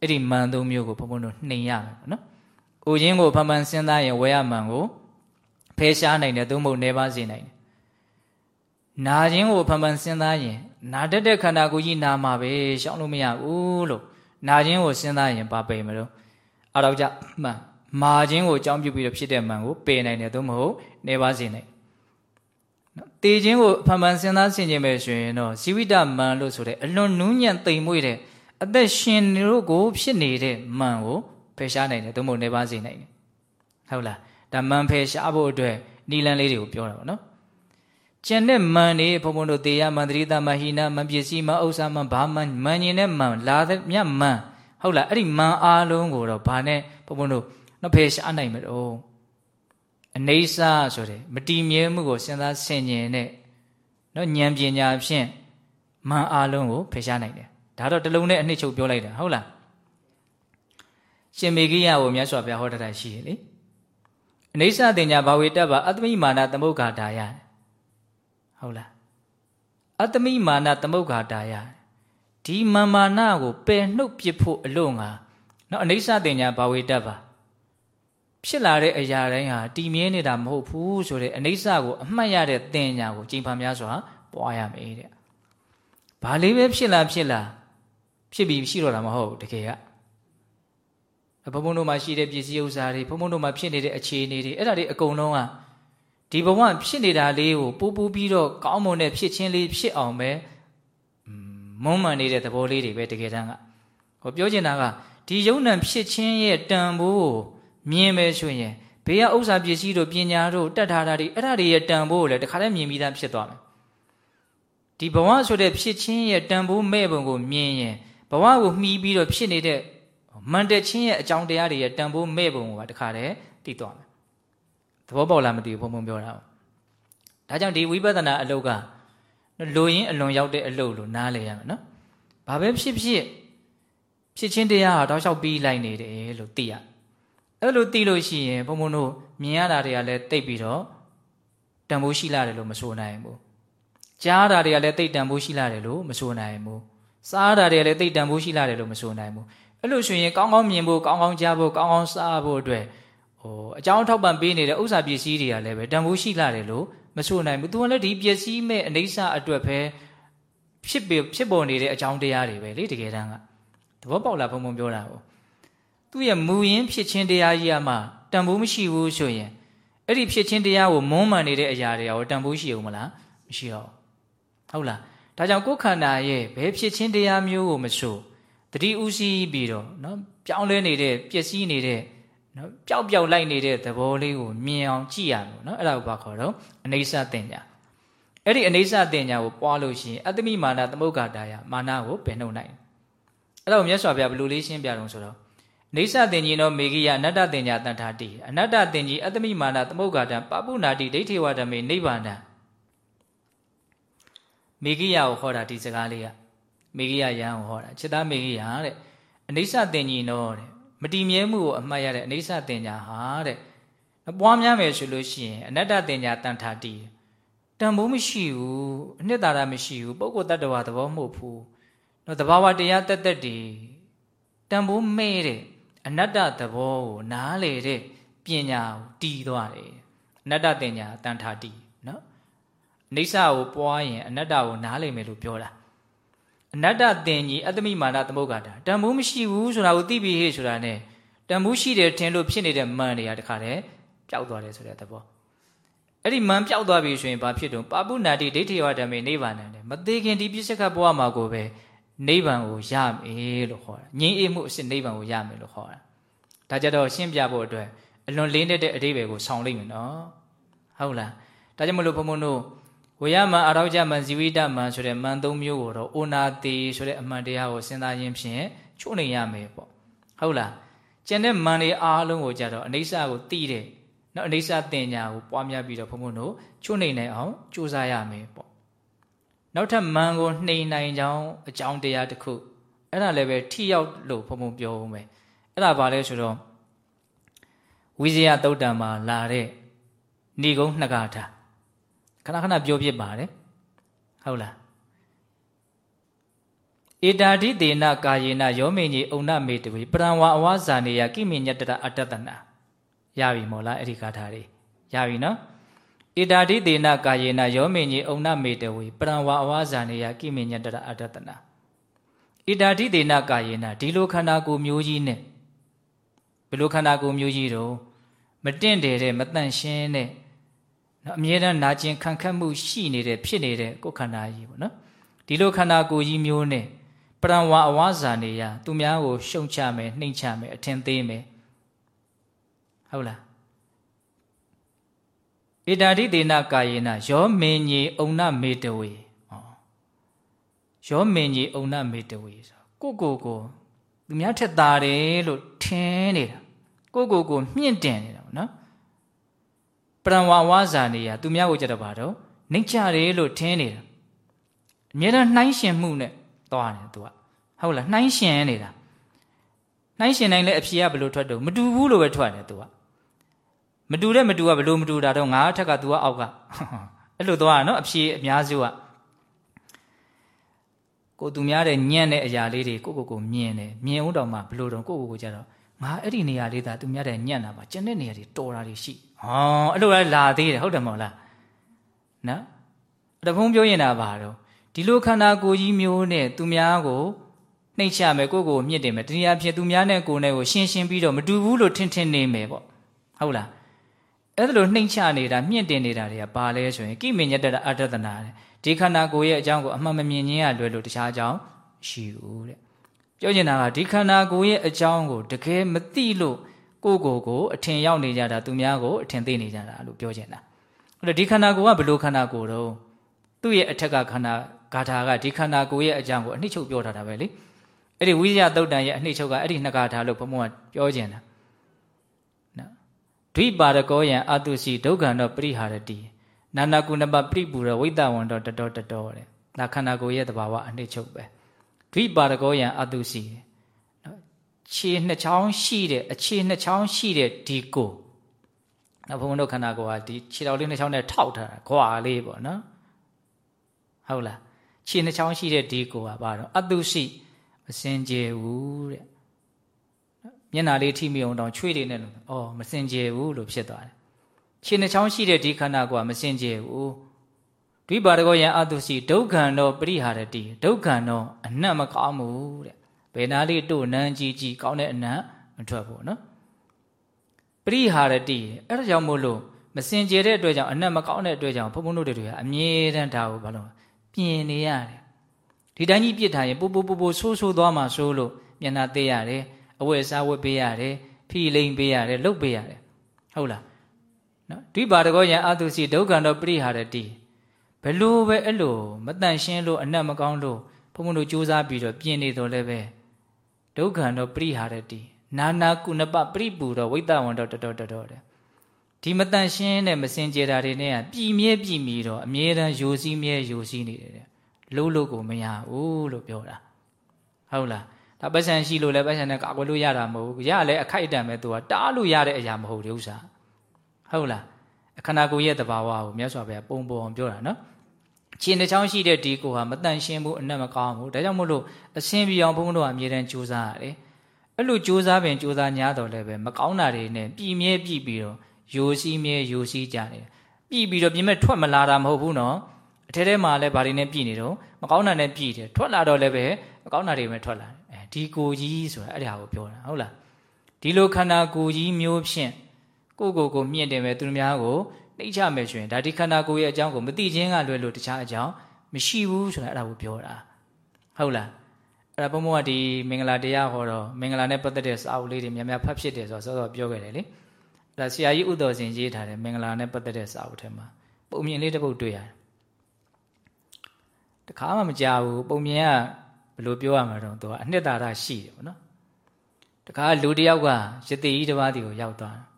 အဲ့ဒီမှန်သုံးမျိုးကိုဘုံဘုံတို့နှိမ်ရမယ်နော်။အိုခြင်းကိုဖန်ဖန်စဉ်းစားရင်ဝဲရမှန်ကိုဖယ်ရှားနိုင်တယ်သို့မဟုတ်နေပါစေနိုင်တယ်။ နာခြင်းကိုဖန်ဖန်စဉ်းစားရင်နာတတ်တဲ့ခန္ဓာကိုယ်ကြီးနာမှာပဲရှောင်လို့မရဘူးလို့နာခြင်းကိုစဉ်းစားရင်ပါပေမလို့အတော့ကြမှန်မာခြင်းကိုအကြောင်းပြုပြီးတော့ဖြစ်တဲ့မှန်ကိုပယ်နိုင်တယ်သို့မဟုတ်နေပါစေနိုင်နော်တေခြင်းကိုဖန်ဖန်စဉ်းစားဆင်ခြင်ပဲဆိုရင်တော့ဇီဝိတမန်လို့ဆိုတဲ့အလွန်နူးညံ့သိမ်မွေ့တဲ့အသက်ရှင်တို့ကိုဖြစ်နေတဲ့မန်ကိုဖယ်ရှားနိုင်တယ်သို့မဟုတ်နေပါစေနိုင်တယ်ဟုတ်လားဒါမန်ဖယ်ရှားဖို့အတွက်နီလန်လေးတွေကိုပြောတာပေါ့နော် ကျန်တဲ့မန်နေဘုံဘုံတို့တေယမန္တရိတမဟိနမန်ပစ္စည်းမဥစ္စာမဘာမန်မန်ညင်တဲ့မန်လာတဲ့မြတ်မန်ဟုတ်လားအဲ့ဒီမန်အားလုံးကိုတော့ဘာနဲ့ဘုံဘုံတို့နှစ်ဖယ်ရှားနိုင်မလို့အနေစာဆိုတဲ့မတီမြဲမှုကိုစဉ်းစားဆင်ခြင်တဲ့နော်ဉာဏ်ပညာဖြင့်မန်အားလုံးကိုဖယ်ရှားနိုင်တယ်ဒါတော့တလုံးနဲ့အနှစ်ချုပ်ပြောလိုက်တာဟုတ်လားရှင်မေဂိယကိုမြတ်စွာဘုရားဟောတာရှိတယ်လေအနေစာတင်ညာဘာဝေတ္တဘာအတ္တမိမာနသမုဂ္ဂါတာယ ဟုတ်လားအတ္တမိမာနသမုဂ္ဂါတာယဒီမာမာနကိုပယ်နှုတ်ပစ်ဖို့အလို့ငါနော်အနေစာတင်ညာဘာဝေတ္တဘာဖြစ်လာတဲ့အရာတိုင်းဟာတည်မြဲနေတာမဟုတ်ဘူးဆိုတဲ့အနေစာကိုအမှတ်ရတဲ့တင်ညာကိုကြင်ဖန်များစွာပွားရမယ်တဲ့။ဘာလေးပဲဖြစ်လာဖြစ်လာဖြစ်ပြီးရှိတော့တာမဟုတ်ဘူးတကယ်ကဘုံဘုံတို့မှာရှိတဲ့ပစ္စည်းဥစ္စာတွေဘုံဘုံတို့မှာဖြစ်နေတဲ့အခြေအနေတွေအဲ့ဒါတွေအကုန်လုံးက ဒီဘဝဖြစ်နေတာလေးကိုပူပူပြီးတော့ကောင်းမွန်တဲ့ဖြစ်ချင်းလေးဖြစ်အောင်ပဲမုံမှန်နေတဲ့သဘောလေးတွေပဲတကယ်တမ်းကဟောပြောချင်တာကဒီယုံ nant ဖြစ်ချင်းရဲ့တန်ဖိုးကိုမြင်ပဲဆိုရင်ဘေးကဥစ္စာပစ္စည်းတို့ပညာတို့တတ်ထားတာတွေအဲ့ဒါတွေရဲ့တန်ဖိုးကိုလည်းတခါတည်းမြင်ပြီးသားဖြစ်သွားမယ်ဒီဘဝဆိုတဲ့ဖြစ်ချင်းရဲ့တန်ဖိုးမဲ့ပုံကိုမြင်ရင်ဘဝကိုမှီးပြီးတော့ဖြစ်နေတဲ့မန်တက်ချင်းရဲ့အကြောင်းတရားတွေရဲ့တန်ဖိုးမဲ့ပုံကိုပါတခါတည်းသိသွားမယ်သ ဘောပေါက်လားမသိဘူးဘုံဘုံပြောတာဒါကြောင့်ဒီဝိပဿနာအလုပ်ကလိုရင်းအလွန်ရောက်တဲ့အလုပ်လို့နားလည်ရမယ်နော်ဘာပဲဖြစ်ဖြစ်ဖြစ်ချင်းတရားဟာတောက်လျှောက်ပြီးလိုက်နေတယ်လို့သိရအဲ့လိုသိလို့ရှိရင်ဘုံဘုံတို့မြင်ရတာတွေကလည်းတိတ်ပြီးတော့တန်ဖိုးရှိလာတယ်လို့မဆိုနိုင်ဘူးကြားတာတွေကလည်းတိတ်တန်ဖိုးရှိလာတယ်လို့မဆိုနိုင်ဘူးစားတာတွေကလည်းတိတ်တန်ဖိုးရှိလာတယ်လို့မဆိုနိုင်ဘူးအဲ့လိုဆိုရင်ကောင်းကောင်းမြင်ဖို့ကောင်းကောင်းကြားဖို့ကောင်းကောင်းစားဖို့အတွက် ဟိုအကြောင်းထောက်ပံ့ပေးနေတဲ့ဥစ္စာပစ္စည်းတွေကလည်းပဲတန်ဖိုးရှိလာတယ်လို့မဆိုနိုင်ဘူးသူကလည်းဒီပစ္စည်းမဲ့အနေဆာအတွက်ပဲဖြစ်ဖြစ်ပေါ်နေတဲ့အကြောင်းတရားတွေပဲလေတကယ်တမ်းကသဘောပေါက်လားဘုံဘုံပြောတာကိုသူ့ရဲ့မူရင်းဖြစ်ချင်းတရားကြီးကမှတန်ဖိုးမရှိဘူးဆိုရင်အဲ့ဒီဖြစ်ချင်းတရားကိုမုန်းမှန်နေတဲ့အရာတွေရောတန်ဖိုးရှိအောင်မလားမရှိတော့ဟုတ်လားဒါကြောင့်ကိုယ်ခန္ဓာရဲ့ဘယ်ဖြစ်ချင်းတရားမျိုးကိုမဆိုတတိဥစည်းပြီးတော့နော်ပြောင်းလဲနေတဲ့ပျက်စီးနေတဲ့ နော်ပျောက်ပျောက်လိုက်နေတဲ့သဘောလေးကိုမြင်အောင်ကြည့်ရမယ်နော်အဲ့ဒါကိုဘာခေါ်တော့အနေဆတင်ညာအဲ့ဒီအနေဆတင်ညာကိုပွားလို့ရှိရင်အတ္တမိမာနသမုဂ္ဂတာယမာနကိုပယ်နှုတ်နိုင်အဲ့တော့မြတ်စွာဘုရားဘယ်လိုလေးရှင်းပြတော့ဆိုတော့နေဆတင်ကြီးသောမေဂိယအနတ္တတင်ညာတန်ထာတိအနတ္တတင်ကြီးအတ္တမိမာနသမုဂ္ဂတံပပုနာတိဒိဋ္ဌိဝဓမေနိဗ္ဗာန်မေဂိယကိုဟောတာဒီစကားလေးကမေဂိယယံကိုဟောတာจิตာမေဂိယတဲ့အနိစ္စတင်ကြီးတော့တဲ့ မတည်မြဲမှုကိုအမှတ်ရတဲ့အနိစ္စတင်ညာဟာတဲ့ပွားများမယ်ဆိုလို့ရှိရင်အနတ္တတင်ညာတန်ထာတိတန်ဖိုးမရှိဘူးအနှစ်သာရမရှိဘူးပုဂ္ဂိုလ်တ attva သဘောမဟုတ်ဘူးတော့တဘာဝတရားတက်တက်တည်တန်ဖိုးမဲ့တဲ့အနတ္တသဘောကိုနားလေတဲ့ပညာကိုတီးသွားတယ်အနတ္တတင်ညာတန်ထာတီနော်အိဋ္ဌကိုပွားရင်အနတ္တကိုနားလေမယ်လို့ပြောတာ အနတ္တတင်ကြီးအတ္တမိမာနသမုဂ္ဂတာတန်ဖိုးမရှိဘူးဆိုတာကိုသိပြီးဟေ့ဆိုတာ ਨੇ တန်ဖိုးရှိတယ်ထင်လို့ဖြစ်နေတဲ့မန်တွေကတခါတည်းပျောက်သွားတယ်ဆိုတဲ့သဘောအဲ့ဒီမန်ပျောက်သွားပြီဆိုရင်ဘာဖြစ်တော့ပါပုနာတိဒိဋ္ဌိဝဓမ္မေနိဗ္ဗာန်နဲ့မသေးခင်ဒီပြစ္ဆကဘဝမှာကိုပဲနိဗ္ဗာန်ကိုရမယ်လို့ခေါ်တာငြိမ်းအေးမှုအစစ်နိဗ္ဗာန်ကိုရမယ်လို့ခေါ်တာဒါကြတော့ရှင်းပြဖို့အတွက်အလွန်လေးနေတဲ့အဓိပ္ပာယ်ကိုဆောင်းလိုက်မယ်နော်ဟုတ်လားဒါကြောင့်မလို့ဘုံဘုံတို့ ဝဝေယမအရောကြမဇီဝိတမဆိုတဲ့မန်သုံးမျိုးကိုတော့အိုနာတိဆိုတဲ့အမှန်တရားကိုစဉ်းစားခြင်းဖြင့်ချိုးနေရမယ်ပေါ့ဟုတ်လားကျန်တဲ့မန်တွေအားလုံးကိုကြတော့အိဋ္ဌကိုသိတဲ့နော်အိဋ္ဌတင်ညာကိုပွားများပြီးတော့ဘုံဘုံတို့ချိုးနေနိုင်အောင်ကြိုးစားရမယ်ပေါ့နောက်ထပ်မန်ကိုနှိမ်နိုင်ကြောင်းအကြောင်းတရားတစ်ခုအဲ့ဒါလည်းပဲထိရောက်လို့ဘုံဘုံပြောဦးမယ်အဲ့ဒါဘာလဲဆိုတော့ဝိဇယသုတ်တံမှာလာတဲ့ဏိကုံးနှစ်ကားထား ခဏခဏပြောပြပါတယ်ဟုတ်လားဧတာတိတေနကာယေနယောမေကြီးအုံနမေတဝေပရံဝါအဝါဇာနေယကိမေညတတအတ္တတနာရပြီမို့လားအဲ့ဒီကာထာတွေရပြီနော်ဧတာတိတေနကာယေနယောမေကြီးအုံနမေတဝေပရံဝါအဝါဇာနေယကိမေညတတအတ္တတနာဧတာတိတေနကာယေနဒီလိုခန္ဓာကိုယ်မျိုးကြီးနဲ့ဘယ်လိုခန္ဓာကိုယ်မျိုးကြီးတော့မတင့်တယ်တဲ့မတန့်ရှင်းတဲ့ နော်အမြဲတမ်းနာကျင်ခံခတ်မှုရှိနေတဲ့ဖြစ်နေတဲ့ကိုယ်ခန္ဓာကြီးပေါ့နော်ဒီလိုခန္ဓာကိုယ်ကြီးမျိုးနဲ့ပရံဝါအဝါဇာနေရသူများကိုရှုံချမယ်နှိမ်ချမယ်အထင်သေးမယ်ဟုတ်လားဣတာတိဒေနကာယေနယောမင်းကြီးအုံနမေတဝေဩယောမင်းကြီးအုံနမေတဝေဆိုကိုကိုကိုသူများထက်သာတယ်လို့ထင်နေတာကိုကိုကိုမြင့်တင်နေတာပေါ့နော် ပရံဝါဝါဇာနေရသူများကိုကြတော့ပါတော့နှိမ်ချတယ်လို့ထင်နေတာအမြဲတမ်းနှိုင်းရှင်မှုနဲ့သွားတယ်သူကဟုတ်လားနှိုင်းရှင်နေတာနှိုင်းရှင်နိုင်လဲအဖြေကဘယ်လိုထွက်တော့မတူဘူးလို့ပဲထွက်တယ်သူကမတူတဲ့မတူကဘယ်လိုမတူတာတော့ငါအထက်ကသူကအောက်ကအဲ့လိုသွားတာနော်အဖြေအများစုကကိုသူများတဲ့ညံ့တဲ့အရာလေးတွေကိုကိုကိုမြင်တယ်မြင်ဦးတော့မှဘယ်လိုတော့ကိုကိုကိုကြတော့ငါအဲ့ဒီနေရာလေးသာသူများတဲ့ညံ့တာပါကျန်တဲ့နေရာတွေတော်တာတွေရှိ ဟောအဲ့လိုလဲလာသေးတယ်ဟုတ်တယ်မဟုတ်လားနော်တဖုံးပြောရင်တာပါတော့ဒီလိုခန္ဓာကိုယ်ကြီးမျိုးနဲ့သူများကိုနှိမ့်ချမယ်ကိုယ့်ကိုမြင့်တင်မယ်တနည်းအားဖြင့်သူများနဲ့ကိုယ်နဲ့ကိုရှင်းရှင်းပြီးတော့မတူဘူးလို့ထင်ထင်နေမယ်ပေါ့ဟုတ်လားအဲ့ဒါလိုနှိမ့်ချနေတာမြင့်တင်နေတာတွေကဘာလဲဆိုရင်ကိမင်ညတတအတ္တတနာတဲ့ဒီခန္ဓာကိုယ်ရဲ့အကြောင်းကိုအမှန်မမြင်ခြင်းရလွယ်လို့တခြားအကြောင်းရှိဘူးတဲ့ပြောချင်တာကဒီခန္ဓာကိုယ်ရဲ့အကြောင်းကိုတကယ်မသိလို့ ကိုယ့်ကိုယ်ကိုအထင်ရောက်နေကြတာသူများကိုအထင်သိနေကြတာလို့ပြောချင်တာအဲ့တော့ဒီခန္ဓာကိုယ်ကဘယ်လိုခန္ဓာကိုယ်တော့သူ့ရဲ့အထက်ကခန္ဓာဂါထာကဒီခန္ဓာကိုယ်ရဲ့အကြောင်းကိုအနှစ်ချုပ်ပြောထားတာပဲလေအဲ့ဒီဝိဇ္ဇသုတ်တန်ရဲ့အနှစ်ချုပ်ကအဲ့ဒီနှစ်ဂါထာလို့ဘုံဘုံကပြောကျင်တာနော်ဒွိပါရကောယံအတုစီဒုက္ခံတော့ပရိဟာရတိနာနာကုဏပပရိပူရဝိတဝံတော့တတော်တတော်တဲ့ဒါခန္ဓာကိုယ်ရဲ့တဘာဝအနှစ်ချုပ်ပဲဒွိပါရကောယံအတုစီနော် ခြေနှစ်ချောင်းရှိတဲ့အခြေနှစ်ချောင်းရှိတဲ့ဒီကိုနော်ဘုံဘုံတို့ခန္ဓာကိုယ်ကဒီခြေတော်လေးနှစ်ချောင်းနဲ့ထောက်ထားတာခွာလေးပေါ့နော်ဟုတ်လားခြေနှချောင်းရှိတဲ့ဒီကိုကဘာတော့အတုရှိမစင်ကြယ်ဘူးတဲ့မျက်နာလေးထိမိအောင်တောင်ချွေးတွေနဲ့လို့ဩမစင်ကြယ်ဘူးလို့ဖြစ်သွားတယ်ခြေနှချောင်းရှိတဲ့ဒီခန္ဓာကိုကမစင်ကြယ်ဘူးဒွိပါရကောယံအတုရှိဒုက္ခံတော့ပရိဟာရတိဒုက္ခံတော့အနတ်မကောင်းဘူးတဲ့ ဘယ်နာလေးတို့နန်းကြီးကြီးကောင်းတဲ့အနတ်မထွက်ဘူးနော်ပရိဟာရတိအဲ့ဒါကြောင့်မို့လို့မစင်ကြယ်တဲ့အတွက်ကြောင့်အနတ်မကောင်းတဲ့အတွက်ကြောင့်ဘုံဘုံတို့တွေကအမြဲတမ်းဒါကိုဘာလို့ပြင်နေရတယ်ဒီတိုင်းကြီးပြစ်ထားရင်ပူပူပူပူဆိုးဆိုးသွားမှဆိုးလို့မျက်နှာသေးရတယ်အဝတ်စားဝတ်ပေးရတယ်ဖိလိန်ပေးရတယ်လှုပ်ပေးရတယ်ဟုတ်လားနော်ဒီပါတကောယံအတုစီဒုက္ခံတော့ပြိဟာရတိဘလို့ပဲအဲ့လိုမတန့်ရှင်းလို့အနတ်မကောင်းလို့ဘုံဘုံတို့စူးစမ်းပြီးတော့ပြင်နေတော့လည်းပဲ ဒုက္ခံတော့ပြိဟာရတိနာနာကုဏပပရိပူတော့ဝိတ္တဝံတော့တတော်တတော်တဲ့ဒီမတန်ရှင်းတဲ့မစင်ကြယ်တာတွေနဲ့ကပြည်မြဲပြည်မီတော့အမြဲတမ်းယိုစီးမြဲယိုစီးနေတယ်တဲ့လုံးလို့ကိုမရဘူးလို့ပြောတာဟုတ်လားဒါပတ်စံရှိလို့လည်းပတ်စံနဲ့ကာကွယ်လို့ရတာမဟုတ်ဘူးရလဲအခိုက်အတန့်ပဲသူကတားလို့ရတဲ့အရာမဟုတ်ဘူးဥစ္စာဟုတ်လားအခန္ဓာကိုယ်ရဲ့တဘာဝကိုမြတ်စွာဘုရားပုံပေါ်ပြောတာနော် ခြေနှချောင်းရှိတဲ့ဒီကိုဟာမတန်ရှင်းဘူးအနက်မကောင်းဘူးဒါကြောင့်မို့လို့အရှင်းပြအောင်ဘုန်းတော်ကအမြဲတမ်းကြိုးစားရတယ်အဲ့လိုကြိုးစားပင်ကြိုးစား냐တော့လည်းပဲမကောင်းတာတွေနဲ့ပြည်မြဲပြည်ပြီးတော့ယိုစီးမြဲယိုစီးကြတယ်ပြည်ပြီးတော့ပြင်မဲ့ထွက်မလာတာမဟုတ်ဘူးနော်အထဲထဲမှာလည်းဘာတွေနဲ့ပြည်နေတော့မကောင်းတာနဲ့ပြည်တယ်ထွက်လာတော့လည်းပဲမကောင်းတာတွေပဲထွက်လာတယ်အဲဒီကိုကြီးဆိုတာအဲ့ဒါကိုပြောတာဟုတ်လားဒီလိုခန္ဓာကိုယ်ကြီးမျိုးဖြင့်ကိုကိုကိုမြင့်တယ်ပဲသူများကို နှိမ့်ချမယ်ဆိုရင်ဒါဒီခန္ဓာကိုယ်ရဲ့အကြောင်းကိုမသိခြင်းကလွယ်လို့တခြားအကြောင်းမရှိဘူးဆိုတာအဲ့ဒါကိုပြောတာဟုတ်လားအဲ့ဒါဘုံဘုံကဒီမင်္ဂလာတရားဟောတော့မင်္ဂလာနဲ့ပတ်သက်တဲ့စာအုပ်လေးတွေများများဖတ်ဖြစ်တယ်ဆိုတော့စောစောပြောခဲ့တယ်လေဒါဆရာကြီးဥတော်စင်ရေးထားတယ်မင်္ဂလာနဲ့ပတ်သက်တဲ့စာအုပ်ထဲမှာပုံမြင်လေးတစ်ပုဒ်တွေ့ရတယ်တခါမှမကြဘူးပုံမြင်ကဘယ်လိုပြောရမှာတော့သူကအနှစ်သာရရှိတယ်ပေါ့နော်တခါလူတယောက်ကယတိကြီးတစ်ပါးတီကိုရောက်သွားတာ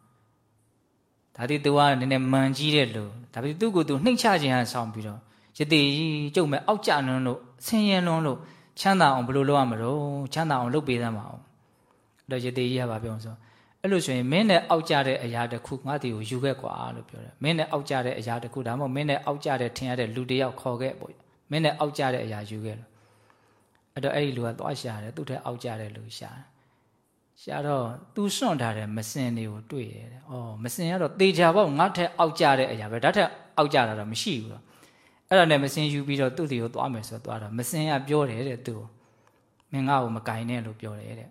ဒါတိသူကနည်းနည်းမှန်ကြီးတဲ့လူဒါပေမဲ့သူ့ကိုသူနှိမ့်ချခြင်းဟန်ဆောင်ပြီးတော့ယတိကြီးကျုပ်မဲ့အောက်ကြနွန်းလို့ဆင်းရဲလွန်းလို့ချမ်းသာအောင်ဘယ်လိုလုပ်ရမလို့ချမ်းသာအောင်လုပ်ပေးသမှာအောင်အဲ့တော့ယတိကြီးကပြောဆိုအဲ့လိုဆိုရင်မင်းနဲ့အောက်ကြတဲ့အရာတစ်ခုငါ့တီကိုယူခဲ့ကွာလို့ပြောတယ်မင်းနဲ့အောက်ကြတဲ့အရာတစ်ခုဒါမှမဟုတ်မင်းနဲ့အောက်ကြတဲ့ထင်ရတဲ့လူတယောက်ခေါ်ခဲ့ပေါ့မင်းနဲ့အောက်ကြတဲ့အရာယူခဲ့လို့အဲ့တော့အဲ့ဒီလူကသွားရှာတယ်သူ့ထက်အောက်ကြတဲ့လူရှာတယ် ရှာတော့သူစွန့်ထားတဲ့မစင်တွေကိုတွေ့ရတယ်။အော်မစင်ကတော့တေချာပေါ့ငါထက်အောက်ကြတဲ့အရာပဲဒါထက်အောက်ကြတာတော့မရှိဘူးတော့။အဲ့ဒါနဲ့မစင်ယူပြီးတော့သူ့တီကိုသွားမယ်ဆိုတော့သွားတော့မစင်ကပြောတယ်တဲ့သူ့ကိုမင်းငါ့ကိုမကင်နဲ့လို့ပြောတယ်တဲ့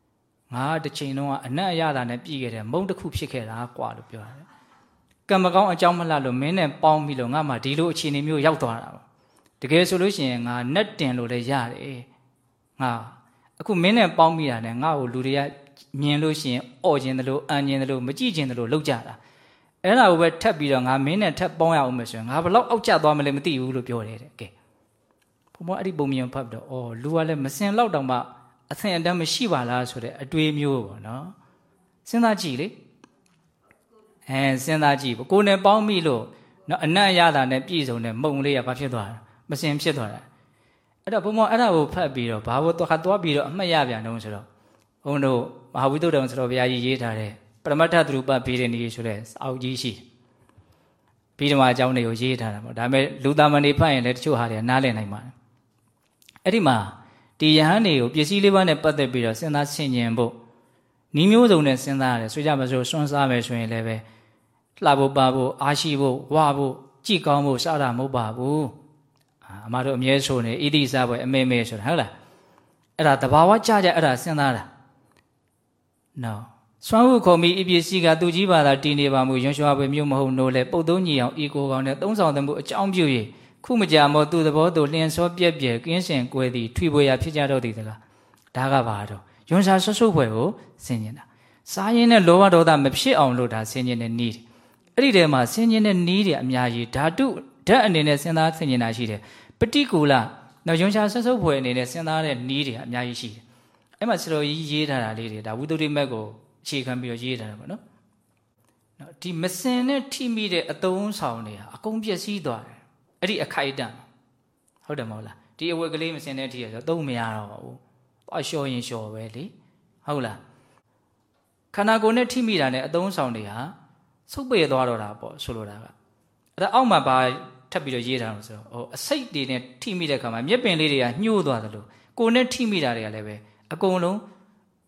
။ငါတစ်ချိန်လုံးကအနက်အရသာနဲ့ပြည်ခဲ့တဲ့မုံတစ်ခုဖြစ်ခဲ့တာကွာလို့ပြောတယ်။ကံမကောင်းအကြောင်းမလှလို့မင်းနဲ့ပေါင်းပြီးလို့ငါမှဒီလိုအခြေအနေမျိုးရောက်သွားတာပေါ့။တကယ်ဆိုလို့ရှိရင်ငါနက်တင်လို့လည်းရတယ်။ငါ အခုမင်းနဲ့ပေါင်းမိတာနဲ့ငါ့ကိုလူတွေကမြင်လို့ရှိရင်အော့ခြင်းတယ်လို့အန်ခြင်းတယ်လို့မကြည့်ခြင်းတယ်လို့လောက်ကြတာအဲ့ဒါကိုပဲထပ်ပြီးတော့ငါမင်းနဲ့ထပ်ပေါင်းရအောင်မယ်ဆိုရင်ငါဘလောက်အောက်ကျသွားမလဲမသိဘူးလို့ပြောတယ်တဲ့ကဲဘုံဘအဲ့ဒီပုံမြင်ဖတ်ပြီးတော့အော်လူကလည်းမစင်လောက်တောင်မှအသင်အတန်းမရှိပါလားဆိုတဲ့အတွေးမျိုးပေါ့နော်စဉ်းစားကြည့်လေအဲစဉ်းစားကြည့်ကိုယ်နဲ့ပေါင်းမိလို့နော်အနတ်ရတာနဲ့ပြည့်စုံတဲ့မုံလေးကဘာဖြစ်သွားတာမစင်ဖြစ်သွားတာ အဲ့တော့ဘုံဘအဲ့ဒါကိုဖတ်ပြီးတော့ဘာလို့သွားသွားပြီးတော့အမှတ်ရပြန်တော့ဆိုတော့ဘုံတို့မဟာဝိသုဒ္ဓံဆိုတော့ဘုရားကြီးရေးထားတဲ့ပရမတ္ထသရူပဗေဒနီဆိုတဲ့အောက်ကြီးရှိပြီးဓမ္မအကြောင်းတွေကိုရေးထားတာပေါ့ဒါပေမဲ့လူသားမဏိဖတ်ရင်လည်းတချို့ဟာတွေနားလည်နိုင်ပါတယ်အဲ့ဒီမှာဒီယဟန်တွေကိုပစ္စည်းလေးပါးနဲ့ပတ်သက်ပြီးတော့စဉ်းစားဆင်ခြင်ဖို့နီးမျိုးစုံနဲ့စဉ်းစားရတယ်ဆိုကြမစို့စွန့်စားမယ်ဆိုရင်လည်းပဲလှဖို့ပါဖို့အားရှိဖို့ဝါဖို့ကြည်ကောင်းဖို့စတာမဟုတ်ပါဘူး အမတို့အမြဲဆိုနေဣတိစားပွဲအမေမေဆိုတာဟုတ်လားအဲ့ဒါတဘာဝကြကြအဲ့ဒါစဉ်းစားတာနော်စွမ်းဟုခုံမိအပြည့်စီကသူကြီးပါသာတည်နေပါမူရွှွှွားပဲမြို့မဟုတ်နိုးလဲပုတ်သုံးညီအောင်ဤကိုကောင်နဲ့သုံးဆောင်တဲ့မှုအကြောင်းပြု၍ခုမကြမောသူသဘောသူလျင်စောပြက်ပြက်ကင်းစင်ကွဲသည်ထွေပွေရာဖြစ်ကြတော့သည်တကားဒါကပါတော့ယွန်စာဆွတ်ဆွတ်ဖွယ်ကိုဆင်ញင်တာစားရင်နဲ့လောဘဒေါသမဖြစ်အောင်လို့ဒါဆင်ញင်တဲ့နီးတယ်အဲ့ဒီထဲမှာဆင်ញင်တဲ့နီးတွေအများကြီးဓာတုဓာတ်အနေနဲ့စဉ်းစားဆင်ញင်တာရှိတယ် ပฏิကူလနော်ယွန်စာဆွတ်ဆွတ်ဖွယ်အနေနဲ့စဉ်းစားတဲ့နီးတွေအများကြီးရှိတယ်အဲ့မှာဆရာကြီးရေးထားတာလေးတွေဒါဝိသုဒ္ဓိမက်ကိုအခြေခံပြီးတော့ရေးထားတာပေါ့နော်နော်ဒီမစင်နဲ့ထိမိတဲ့အတုံးဆောင်တွေဟာအကုန်ပျက်စီးသွားတယ်အဲ့ဒီအခိုက်အတန့်ဟုတ်တယ်မဟုတ်လားဒီအဝတ်ကလေးမစင်တဲ့ထိရဆိုသုံးမရတော့ပါဘူးသွားလျှော်ရင်လျှော်ပဲလေဟုတ်လားခန္ဓာကိုယ်နဲ့ထိမိတာနဲ့အတုံးဆောင်တွေဟာဆုပ်ပေသွားတော့တာပေါ့ဆိုလိုတာကအဲ့ဒါအောက်မှာပါ ထပ်ပြီးတော့ရေးထားလို့ဆိုတော့ဟိုအစိတ်တွေနဲ့ထိမိတဲ့ခါမှာမြက်ပင်လေးတွေကညှိုးသွားသလိုကိုယ်နဲ့ထိမိတာတွေကလည်းပဲအကုန်လုံး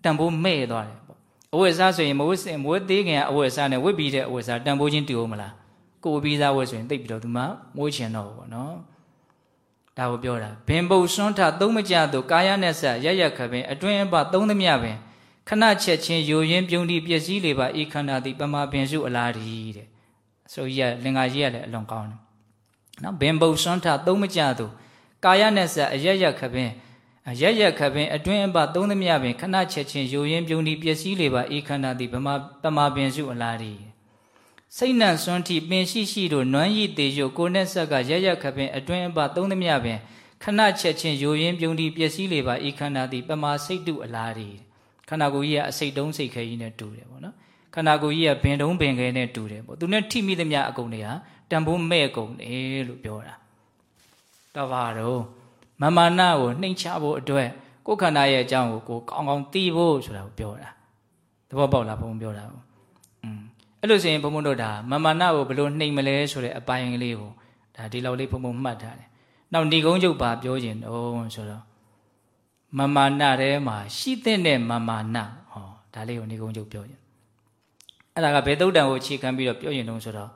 တန်ဖိုးမဲ့သွားတယ်ပေါ့အဝတ်စားဆိုရင်မဝတ်စင်မဝတ်သေးခင်အဝတ်စားနဲ့ဝတ်ပြီးတဲ့အဝတ်စားတန်ဖိုးချင်းတူအောင်မလားကိုယ်ပြီးသားဝတ်ဆိုရင်တိတ်ပြီးတော့ဒီမှာမွေးချင်တော့ဘူးပေါ့နော်ဒါကိုပြောတာဘင်ပုတ်စွန်းထသုံးမကြသို့ကာယနဲ့ဆက်ရရခပင်အတွင်းအပသုံးသမျှပင်ခဏချက်ချင်းယိုရင်းပြုံးတိပျက်စီးလေပါဤခန္ဓာတိပမာပင်စုအလားဒီတဲ့ဆိုကြီးကလင်္ကာကြီးကလည်းအလွန်ကောင်းတယ် နော်ဘင်ပုတ်စွန်းထသုံးမကြသို့ကာယနဲ့ဆက်အရရခပင်ရရခပင်အတွင်းအပသုံးသမျှပင်ခဏချက်ချင်းယိုရင်းပြုံးတိပျက်စီးလေပါဤခန္ဓာတိပမာပမာပင်စုအလားဒီစိတ်နှံစွန်းထိပင်ရှိရှိတို့နွမ်းရည်တေရုပ်ကိုနဲ့ဆက်ကရရခပင်အတွင်းအပသုံးသမျှပင်ခဏချက်ချင်းယိုရင်းပြုံးတိပျက်စီးလေပါဤခန္ဓာတိပမာစိတ်တုအလားဒီခန္ဓာကိုယ်ကြီးကအစိတ်တုံးစိတ်ခဲကြီးနဲ့တူတယ်ပေါ့နော်ခန္ဓာကိုယ်ကြီးကဘင်တုံးဘင်ခဲနဲ့တူတယ်ပေါ့သူနဲ့ထိမိသမျှအကုန်တွေဟာ တန်ဖိုးမဲ့ကုန်တယ်လို့ပြောတာတော့ပါတော့မမာနကိုနှိမ်ချဖို့အတွက်ကိုယ်ခန္ဓာရဲ့အကြောင်းကိုကိုကောင်းကောင်းသိဖို့ဆိုတာကိုပြောတာသဘောပေါက်လားဘုံပြောတာကိုอืมအဲ့လိုဆိုရင်ဘုံဘုံတို့ဒါမမာနကိုဘယ်လိုနှိမ်မလဲဆိုတဲ့အပိုင်းကလေးကိုဒါဒီလောက်လေးဘုံဘုံမှတ်ထားတယ်နောက်ဏိကုံးချုပ်ပါပြောခြင်းတော့ဆိုတော့မမာနထဲမှာရှိတဲ့မမာနဟောဒါလေးကိုဏိကုံးချုပ်ပြောခြင်းအဲ့ဒါကဘယ်သုတ်တံကိုအခြေခံပြီးတော့ပြောရင်တော့ဆိုတော့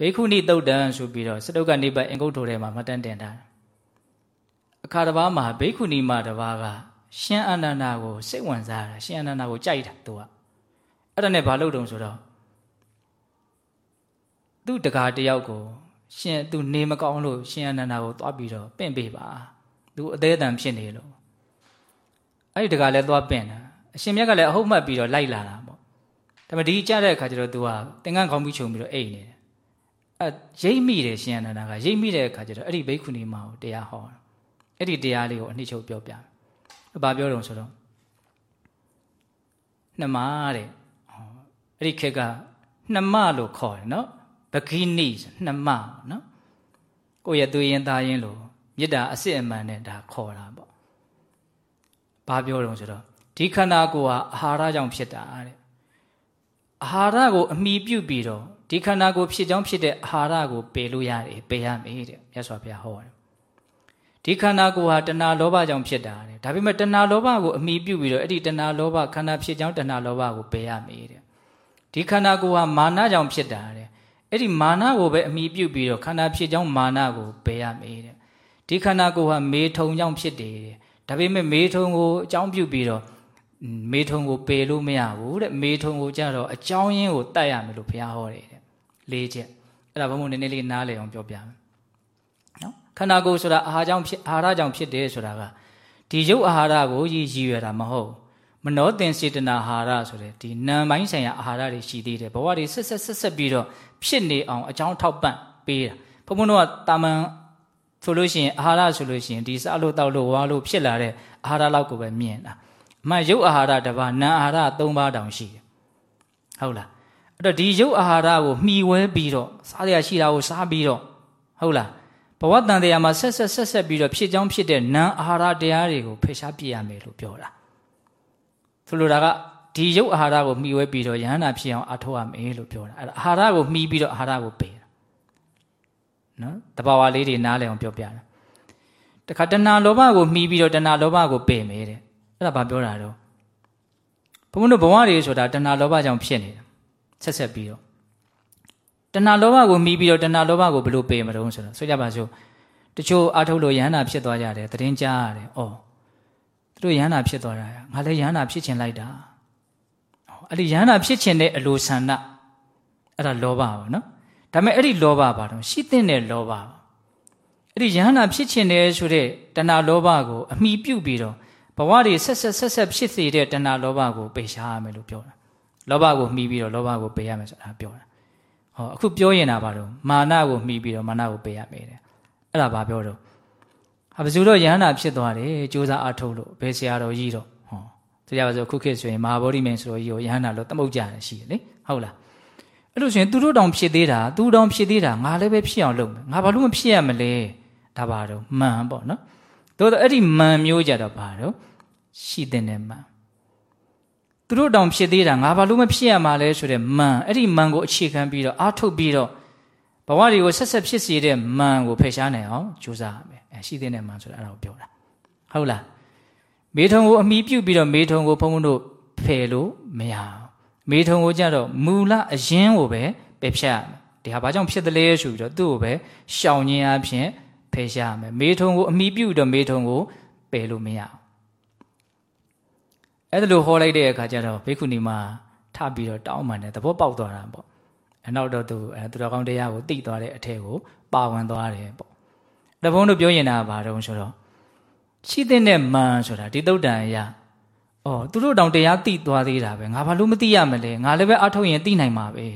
ဘေခုနိတုတ်တံဆိုပြီးတော့စတုကနေပတ်အင်္ဂုတ္ထိုထဲမှာမှတ်တမ်းတင်ထားအခါတစ်ပါးမှာဘေခုနိမတစ်ပါးကရှင်အနန္ဒာကိုစိတ်ဝင်စားတာရှင်အနန္ဒာကိုကြိုက်တာသူကအဲ့ဒါနဲ့ဘာလုပ်တုံဆိုတော့သူ့တကားတယောက်ကိုရှင်သူနေမကောင်းလို့ရှင်အနန္ဒာကိုသွားပြီးတော့ပင့်ပေးပါသူအသေးအတန်ဖြစ်နေလို့အဲ့ဒီတကားလည်းသွားပင့်တာအရှင်မြတ်ကလည်းအဟုတ်မှတ်ပြီးတော့လိုက်လာတာပေါ့ဒါပေမဲ့ဒီကြတဲ့အခါကျတော့သူကသင်္ကန်းခေါင်းပြီးခြုံပြီးတော့အိတ်နေတယ် အဲရိပ်မိတယ်ရှင်အနန္ဒာကရိပ်မိတဲ့အခါကျတော့အဲ့ဒီဘိက္ခုနီမကိုတရားဟောအဲ့ဒီတရားလေးကိုအနှစ်ချုပ်ပြောပြတယ်ဘာပြောတော့ဆိုတော့နှမတဲ့အဲ့ဒီခက်ကနှမလို့ခေါ်တယ်နော်ဘဂိနိနှမနော်ကိုယ့်ရဲ့သူရင်သားရင်လို့မေတ္တာအစစ်အမှန်နဲ့ဒါခေါ်တာပေါ့ဘာပြောတော့ဆိုတော့ဒီခန္ဓာကိုယ်ဟာအာဟာရကြောင့်ဖြစ်တာတဲ့အာဟာရကိုအမိပြုတ်ပြီးတော့ ဒီခန္ဓာကိုယ်ဖြစ်ကြောင်းဖြစ်တဲ့အာဟာရကိုပယ်လို့ရတယ်ပယ်ရမေးတဲ့မြတ်စွာဘုရားဟောတယ်ဒီခန္ဓာကိုယ်ဟာတဏှာလောဘကြောင့်ဖြစ်တာတဲ့ဒါပေမဲ့တဏှာလောဘကိုအမိပြုတ်ပြီးတော့အဲ့ဒီတဏှာလောဘခန္ဓာဖြစ်ကြောင်းတဏှာလောဘကိုပယ်ရမေးတဲ့ဒီခန္ဓာကိုယ်ဟာမာနကြောင့်ဖြစ်တာတဲ့အဲ့ဒီမာနကိုပဲအမိပြုတ်ပြီးတော့ခန္ဓာဖြစ်ကြောင်းမာနကိုပယ်ရမေးတဲ့ဒီခန္ဓာကိုယ်ဟာမေထုံကြောင့်ဖြစ်တယ်တဲ့ဒါပေမဲ့မေထုံကိုအကြောင်းပြုတ်ပြီးတော့မေထုံကိုပယ်လို့မရဘူးတဲ့မေထုံကိုကြတော့အကြောင်းရင်းကိုတတ်ရမယ်လို့ဘုရားဟောတယ်တဲ့ လေးချက်အဲ့ဒါဘုံဘုံနည်းနည်းလေးနားလည်အောင်ပြောပြမယ်နော်ခန္ဓာကိုယ်ဆိုတာအာဟာရကြောင့်ဖြစ်အာဟာရကြောင့်ဖြစ်တယ်ဆိုတာကဒီရုပ်အာဟာရကိုရည်ရည်ရတာမဟုတ်မနောတင်စေတနာအာဟာရဆိုတဲ့ဒီနာမ်ပိုင်းဆိုင်ရာအာဟာရတွေရှိသေးတယ်ဘဝတွေဆက်ဆက်ဆက်ဆက်ပြီးတော့ဖြစ်နေအောင်အကြောင်းထောက်ပံ့ပေးတာဘုံဘုံတို့ကတာမန်ဆိုလို့ရှိရင်အာဟာရဆိုလို့ရှိရင်ဒီစားလို့တောက်လို့ဝါလို့ဖြစ်လာတဲ့အာဟာရလောက်ကိုပဲမြင်တာအမှန်ရုပ်အာဟာရတစ်ပါးနာမ်အာဟာရ၃ပါးတောင်ရှိတယ်ဟုတ်လား အဲ့တော့ဒီရုပ်အာဟာရကိုမှီဝဲပြီးတော့စားရရှိတာကိုစားပြီးတော့ဟုတ်လားဘဝတန်တရားမှာဆက်ဆက်ဆက်ဆက်ပြီးတော့ဖြစ်ကြောင်းဖြစ်တဲ့နာမ်အာဟာရတရားတွေကိုဖယ်ရှားပြရမယ်လို့ပြောတာဆိုလိုတာကဒီရုပ်အာဟာရကိုမှီဝဲပြီးတော့ယဟန္တာဖြစ်အောင်အထောက်ရမယ်လို့ပြောတာအဲ့ဒါအာဟာရကိုမှီပြီးတော့အာဟာရကိုပယ်တာနော်တဘာဝလေးတွေနားလည်အောင်ပြောပြတာတခါတဏှာလောဘကိုမှီပြီးတော့တဏှာလောဘကိုပယ်မယ်တဲ့အဲ့ဒါဘာပြောတာတော့ဘုန်းဘုန်းတို့ဘဝတွေဆိုတာတဏှာလောဘကြောင့်ဖြစ်နေတာ ဆက်ဆက်ပြီးတော့တဏှာလောဘကိုမှီပြီးတော့တဏှာလောဘကိုဘယ်လိုပယ်မလို့ဆိုတော့ဆိုကြပါစို့တချို့အာထုတ်လို့ယဟန္တာဖြစ်သွားကြတယ်သတင်းကြားရတယ်။အော်သူတို့ယဟန္တာဖြစ်သွားတာငါလည်းယဟန္တာဖြစ်ချင်လိုက်တာ။အဲ့ဒီယဟန္တာဖြစ်ချင်တဲ့အလိုဆန္ဒအဲ့ဒါလောဘပါနော်။ဒါပေမဲ့အဲ့ဒီလောဘပါတော့ရှိတဲ့လောဘပါ။အဲ့ဒီယဟန္တာဖြစ်ချင်တယ်ဆိုတဲ့တဏှာလောဘကိုအမိပြုတ်ပြီးတော့ဘဝတွေဆက်ဆက်ဆက်ဆက်ဖြစ်စေတဲ့တဏှာလောဘကိုပယ်ရှားရမယ်လို့ပြောတာ လောဘကိုမှီပြီးတော့လောဘကိုပယ်ရမယ်ဆိုတာပြောတာဟောအခုပြောရင်တာပါတော့မာနကိုမှီပြီးတော့မာနကိုပယ်ရမယ်တဲ့အဲ့ဒါဘာပြောတော့ဟာဘယ်သူတော့ယဟန္တာဖြစ်သွားတယ်စူးစမ်းအားထုတ်လို့ဘယ်ဆရာတော်ကြီးတော့ဟောတရားပါဆိုခုခေတ်ဆိုရင်မဟာဗောဓိမင်းဆိုတော်ကြီးကိုယဟန္တာလို့သမုတ်ကြတယ်ရှိတယ်လေဟုတ်လားအဲ့လိုဆိုရင်သူတို့တောင်ဖြစ်သေးတာသူတောင်ဖြစ်သေးတာငါလည်းပဲဖြစ်အောင်လုပ်မယ်ငါဘာလို့မဖြစ်ရမလဲဒါပါတော့မှန်ပေါ့နော်တို့တော့အဲ့ဒီမှန်မျိုးကြတော့ဘာတော့ရှိတဲ့နဲ့မှန် သူတို့တောင်ဖြစ်သေးတာငါဘာလို့မဖြစ်ရမှာလဲဆိုတဲ့မှန်အဲ့ဒီမှန်ကိုအခြေခံပြီးတော့အားထုတ်ပြီးတော့ဘဝတွေကိုဆက်ဆက်ဖြစ်စေတဲ့မှန်ကိုဖယ်ရှားနိုင်အောင်ကြိုးစားရမယ်အဲရှိတဲ့နဲ့မှန်ဆိုတာအဲ့ဒါကိုပြောတာဟုတ်လားမေထုံကိုအမိပြုတ်ပြီးတော့မေထုံကိုဘုန်းဘုန်းတို့ဖယ်လို့မရအောင်မေထုံကိုကြတော့မူလအရင်ကိုပဲပယ်ဖြတ်ရမယ်ဒီဟာဘာကြောင့်ဖြစ်တယ်လဲဆိုပြီးတော့သူ့ကိုပဲရှောင်ခြင်းအဖြစ်ဖယ်ရှားရမယ်မေထုံကိုအမိပြုတ်တော့မေထုံကိုပယ်လို့မရအောင် အဲ့ဒါလိုဟောလိုက်တဲ့အခါကျတော့ဘေခုနီမှာထပြီးတော့တောင်းပန်တယ်သဘောပေါက်သွားတာပေါ့အနောက်တော့သူအဲသူတော်ကောင်းတရားကိုတိတ်သွားတဲ့အထက်ကိုပါဝင်သွားတယ်ပေါ့တဘုံတို့ပြောရင်တာဘာတုံးဆိုတော့ရှိတဲ့မန်ဆိုတာဒီတုတ်တန်အရာအော်သူတို့တောင်တရားတိသွားသေးတာပဲငါဘာလို့မသိရမလဲငါလည်းပဲအထုတ်ရင်သိနိုင်မှာပဲ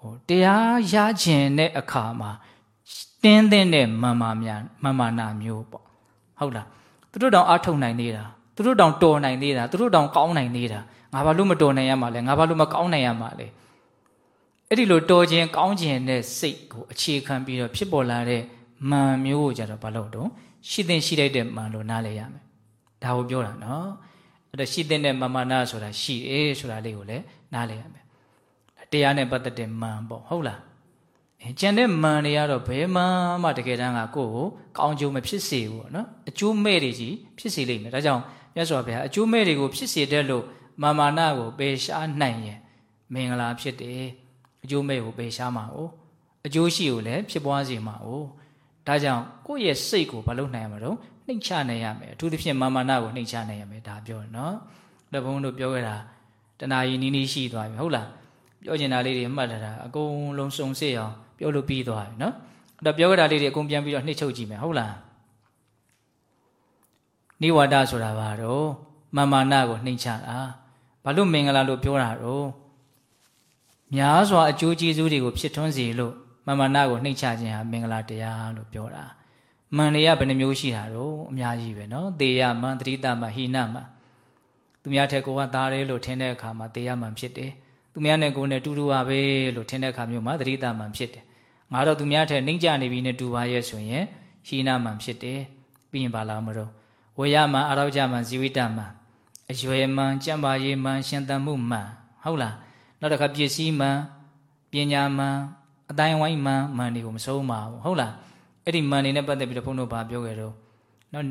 ဟိုတရားရခြင်းတဲ့အခါမှာတင်းတဲ့မန်မာများမန်မာနာမျိုးပေါ့ဟုတ်လားသူတို့တောင်အထုတ်နိုင်သေးတာ သူတို့တောင်တော်နိုင်သေးတာသူတို့တောင်ကောင်းနိုင်သေးတာငါဘာလို့မတော်နိုင်ရမှာလဲငါဘာလို့မကောင်းနိုင်ရမှာလဲအဲ့ဒီလိုတော်ခြင်းကောင်းခြင်းနဲ့စိတ်ကိုအခြေခံပြီးတော့ဖြစ်ပေါ်လာတဲ့မန်မျိုးကိုကြတော့ဘာလို့တော့ရှိတဲ့ရှိလိုက်တဲ့မန်လို့နားလဲရမယ်ဒါကိုပြောတာနော်အဲ့တော့ရှိတဲ့မမနာဆိုတာရှိတယ်ဆိုတာလေးကိုလည်းနားလဲရမယ်တရားနဲ့ပတ်သက်တဲ့မန်ပေါ့ဟုတ်လားကျန်တဲ့မန်တွေကတော့ဘယ်မှမှတကယ်တမ်းကကိုယ့်ကိုကောင်းကျိုးမဖြစ်စေဘူးပေါ့နော်အကျိုးမဲ့တွေကြီးဖြစ်စေလိမ့်မယ်ဒါကြောင့် မြတ်စွာဘုရားအကျိုးမဲ့တွေကိုဖြစ်စေတဲ့လို့မာမာနကိုပယ်ရှားနိုင်ရင်မင်္ဂလာဖြစ်တယ်အကျိုးမဲ့ကိုပယ်ရှားမှာ哦အကျိုးရှိကိုလည်းဖြစ်ပွားစေမှာ哦ဒါကြောင့်ကိုယ့်ရဲ့စိတ်ကိုမလုပ်နိုင်ရမှာတော့နှိမ့်ချနိုင်ရမယ်အထူးသဖြင့်မာမာနကိုနှိမ့်ချနိုင်ရမယ်ဒါပြောတယ်နော်တဘုံတို့ပြောခဲ့တာတဏှာကြီးနီးနီးရှိသွားပြီဟုတ်လားပြောချင်တာလေးတွေမှတ်ထားတာအကုန်လုံးစုံစစ်အောင်ပြောလို့ပြီးသွားပြီနော်အဲ့တော့ပြောခဲ့တာလေးတွေအကုန်ပြန်ပြီးတော့နှိမ့်ချုပ်ကြည့်မယ်ဟုတ်လား နိဝါဒဆိုတာဘာတော့မာမာနကိုနှိမ့်ချတာဘာလို့မင်္ဂလာလို့ပြောတာတော့များစွာအကျိုးကျေးဇူးတွေကိုဖြစ်ထွန်းစေလို့မာမာနကိုနှိမ့်ချခြင်းဟာမင်္ဂလာတရားလို့ပြောတာမန်တွေကဘယ်နှမျိုးရှိတာတော့အများကြီးပဲနော်တေယမန်တတိတမဟိနမသူများထက်ကိုကသားတယ်လို့ထင်တဲ့အခါမှာတေယမန်ဖြစ်တယ်သူများနဲ့ကိုယ်နဲ့တူတူပါပဲလို့ထင်တဲ့အခါမျိုးမှာတတိတမန်ဖြစ်တယ်ငါတော့သူများထက်နှိမ့်ကြနေပြီနဲ့တူပါရဲ့ဆိုရင်ဟိနမန်ဖြစ်တယ်ပြီးရင်ဘာလာမလို့ ဝေယမန်အာရောကြမန်ဇီဝိတမန်အရွယ်မန်ကြံပါရေးမန်ရှင်သန်မှုမန်ဟုတ်လားနောက်တစ်ခါပစ္စည်းမန်ပညာမန်အတိုင်းဝိုင်းမန်မန်တွေကိုမဆုံးပါဘူးဟုတ်လားအဲ့ဒီမန်နေနဲ့ပတ်သက်ပြီးတော့ဘုန်းတော်ဘာပြောခဲ့တော့နော်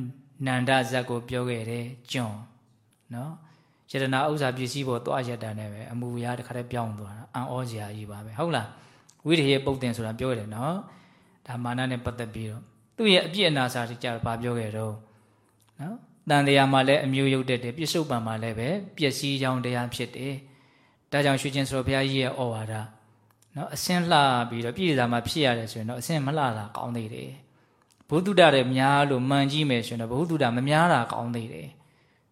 နန္ဒဇက်ကိုပြောခဲ့တယ်ကျွန်နော်ယတနာဥစ္စာပစ္စည်းပေါ်သွားရတာနဲ့ပဲအမူအရာတစ်ခါတည်းပြောင်းသွားတာအံ့ဩစရာကြီးပါပဲဟုတ်လားဝိရိယပုတ်တင်ဆိုတာပြောရတယ်နော်ဒါမာနနဲ့ပတ်သက်ပြီးတော့သူ့ရဲ့အပြစ်အနာစာတွေကြဘာပြောခဲ့တော့ နော်တန်တရားမှာလည်းအမျိုးရုပ်တက်တယ်ပြစ္ဆုတ်ပံမှာလည်းပဲပျက်စီးကြောင်းတရားဖြစ်တယ်ဒါကြောင့်ရွှေချင်းဆိုဘုရားကြီးရဲ့ဩဝါဒနော်အစင်းလှပြီးတော့ပြည်သာမှာဖြစ်ရတယ်ဆိုရင်တော့အစင်းမလှတာကောင်းသေးတယ်ဘုဒ္ဓတတဲ့များလို့မှန်ကြည့်မယ်ဆိုရင်တော့ဘုဒ္ဓတမများတာကောင်းသေးတယ်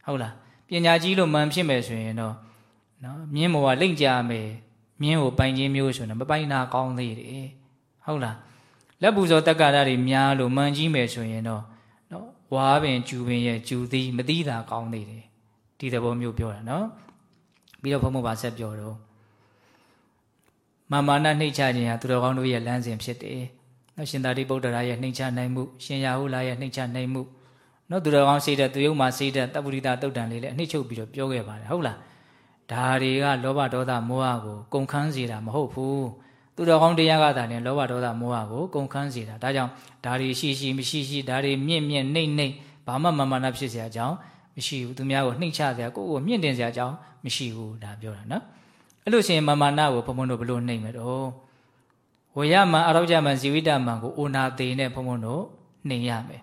ဟုတ်လားပညာကြီးလို့မှန်ဖြစ်မယ်ဆိုရင်တော့နော်မြင်းမောကလိမ့်ကြမယ်မြင်းကိုပိုင်ခြင်းမျိုးဆိုရင်မပိုင်တာကောင်းသေးတယ်ဟုတ်လားလက်ပူဇော်တက္ကရာတွေများလို့မှန်ကြီးမယ်ဆိုရင်တော့နော် ဝါပင်ကျူပင်ရဲ့ကျူသည်မသိတာကောင်းသေးတယ်ဒီသဘောမျိုးပြောတာနော်ပြီးတော့ဘုံဘုံပါဆက်ပြောတော့မာမာနနှိမ့်ချခြင်းဟာသူတော်ကောင်းတို့ရဲ့လမ်းစဉ်ဖြစ်တယ်။နော်ရှင်သာရိပုတ္တရာရဲ့နှိမ့်ချနိုင်မှုရှင်ရာဟုလာရဲ့နှိမ့်ချနိုင်မှုနော်သူတော်ကောင်းစိတ်တဲ့သူယုံမှာစိတ်တဲ့တပ္ပုရိသတုတ်တန်လေးလည်းအနှိမ့်ချုပ်ပြီးတော့ပြောခဲ့ပါတယ်ဟုတ်လား။ဒါတွေကလောဘဒေါသမောဟကိုကုန်ခန်းစေတာမဟုတ်ဘူး။ သူတော်ကောင်းတရားကသာလျှင်လောဘဒေါသမောဟကိုကုန်ခန်းစေတာဒါကြောင့်ဒါတွေရှိရှိမရှိရှိဒါတွေမြင့်မြင့်နှိမ့်နှိမ့်ဘာမှမမာနဖြစ်เสียအကြောင်းမရှိဘူးသူများကိုနှိမ့်ချเสียကိုယ့်ကိုမြင့်တင်เสียအကြောင်းမရှိဘူးဒါပြောတာနော်အဲ့လို့ရှိရင်မာမာနကိုဘုံဘုံတို့ဘလို့နှိမ့်မယ်တော့ဝေယမံအရောကြမံဇီဝိတမံကိုအိုနာသေးနဲ့ဘုံဘုံတို့နှိမ့်ရမယ်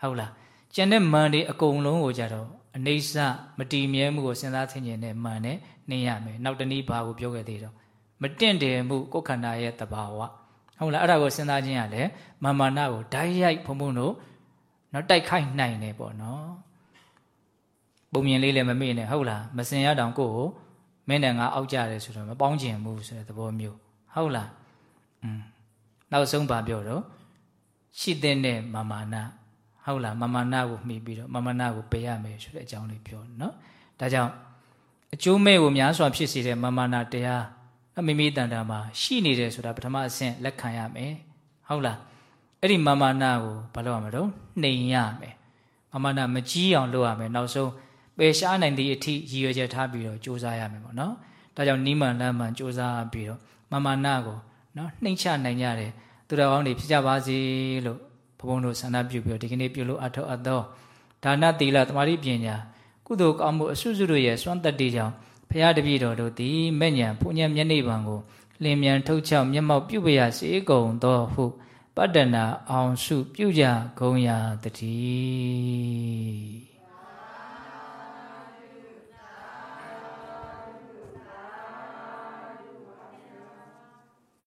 ဟုတ်လားကျန်တဲ့မန်တွေအကုန်လုံးကိုကြတော့အနေဆမတီမြဲမှုကိုစဉ်းစားသင်ခြင်းနဲ့မန်နဲ့နှိမ့်ရမယ်နောက်တနည်းဘာကိုပြောခဲ့သေးတော့ မတင့်တယ်မှုကိုယ်ခန္ဓာရဲ့တဘာဝဟုတ်လားအဲ့ဒါကိုစဉ်းစားခြင်းကလည်းမာမာနကိုဓာတ်ရိုက်ဖုံဖုံတို့နော်တိုက်ခိုက်နိုင်တယ်ပေါ့နော်ပုံမြင်လေးလည်းမမေ့နဲ့ဟုတ်လားမစင်ရတောင်ကိုကိုမင်းနဲ့ငါအောက်ကြတယ်ဆိုတော့မပေါင်းကျင်ဘူးဆိုတဲ့သဘောမျိုးဟုတ်လားอืมနောက်ဆုံးပါပြောတော့ရှိတဲ့နဲ့မာမာနဟုတ်လားမာမာနကိုမှီပြီးတော့မာမာနကိုပေးရမယ်ဆိုတဲ့အကြောင်းလေးပြောနော်ဒါကြောင့်အကျိုးမဲ့ကိုများစွာဖြစ်စေတဲ့မာမာနတရား အမိမိတန်တာမှာရှိနေတယ်ဆိုတာပထမအဆင့်လက်ခံရမယ်ဟုတ်လားအဲ့ဒီမာမာနကိုဘာလို့ရမလို့နှိမ်ရမယ်မာမာနမကြီးအောင်လုပ်ရမယ်နောက်ဆုံးပယ်ရှားနိုင်သည့်အထိရည်ရွယ်ချက်ထားပြီးတော့စူးစမ်းရမယ်ပေါ့နော်ဒါကြောင့်နိမန်လမ်းမှန်စူးစမ်းပြီးတော့မာမာနကိုနော်နှိမ့်ချနိုင်ကြတယ်သူတော်ကောင်းတွေဖြစ်ကြပါစေလို့ဘုံဘုံတို့ဆန္ဒပြုပြီးတော့ဒီကနေ့ပြုလို့အထောက်အသောဒါနသီလသမာဓိပညာကုသိုလ်ကောင်းမှုအစွတ်စွတ်တို့ရဲ့စွမ်းတတ္တိကြောင့် ဖရာတပည့်တော်တို့သည်မဲ့ညာဘုညံမျက်နှိပ်ပံကိုလင်းမြန်ထုတ်ချောက်မျက်မှောက်ပြုပရစေကုန်သောဟုပတ္တနာအောင်စုပြုကြဂုံရာတတိ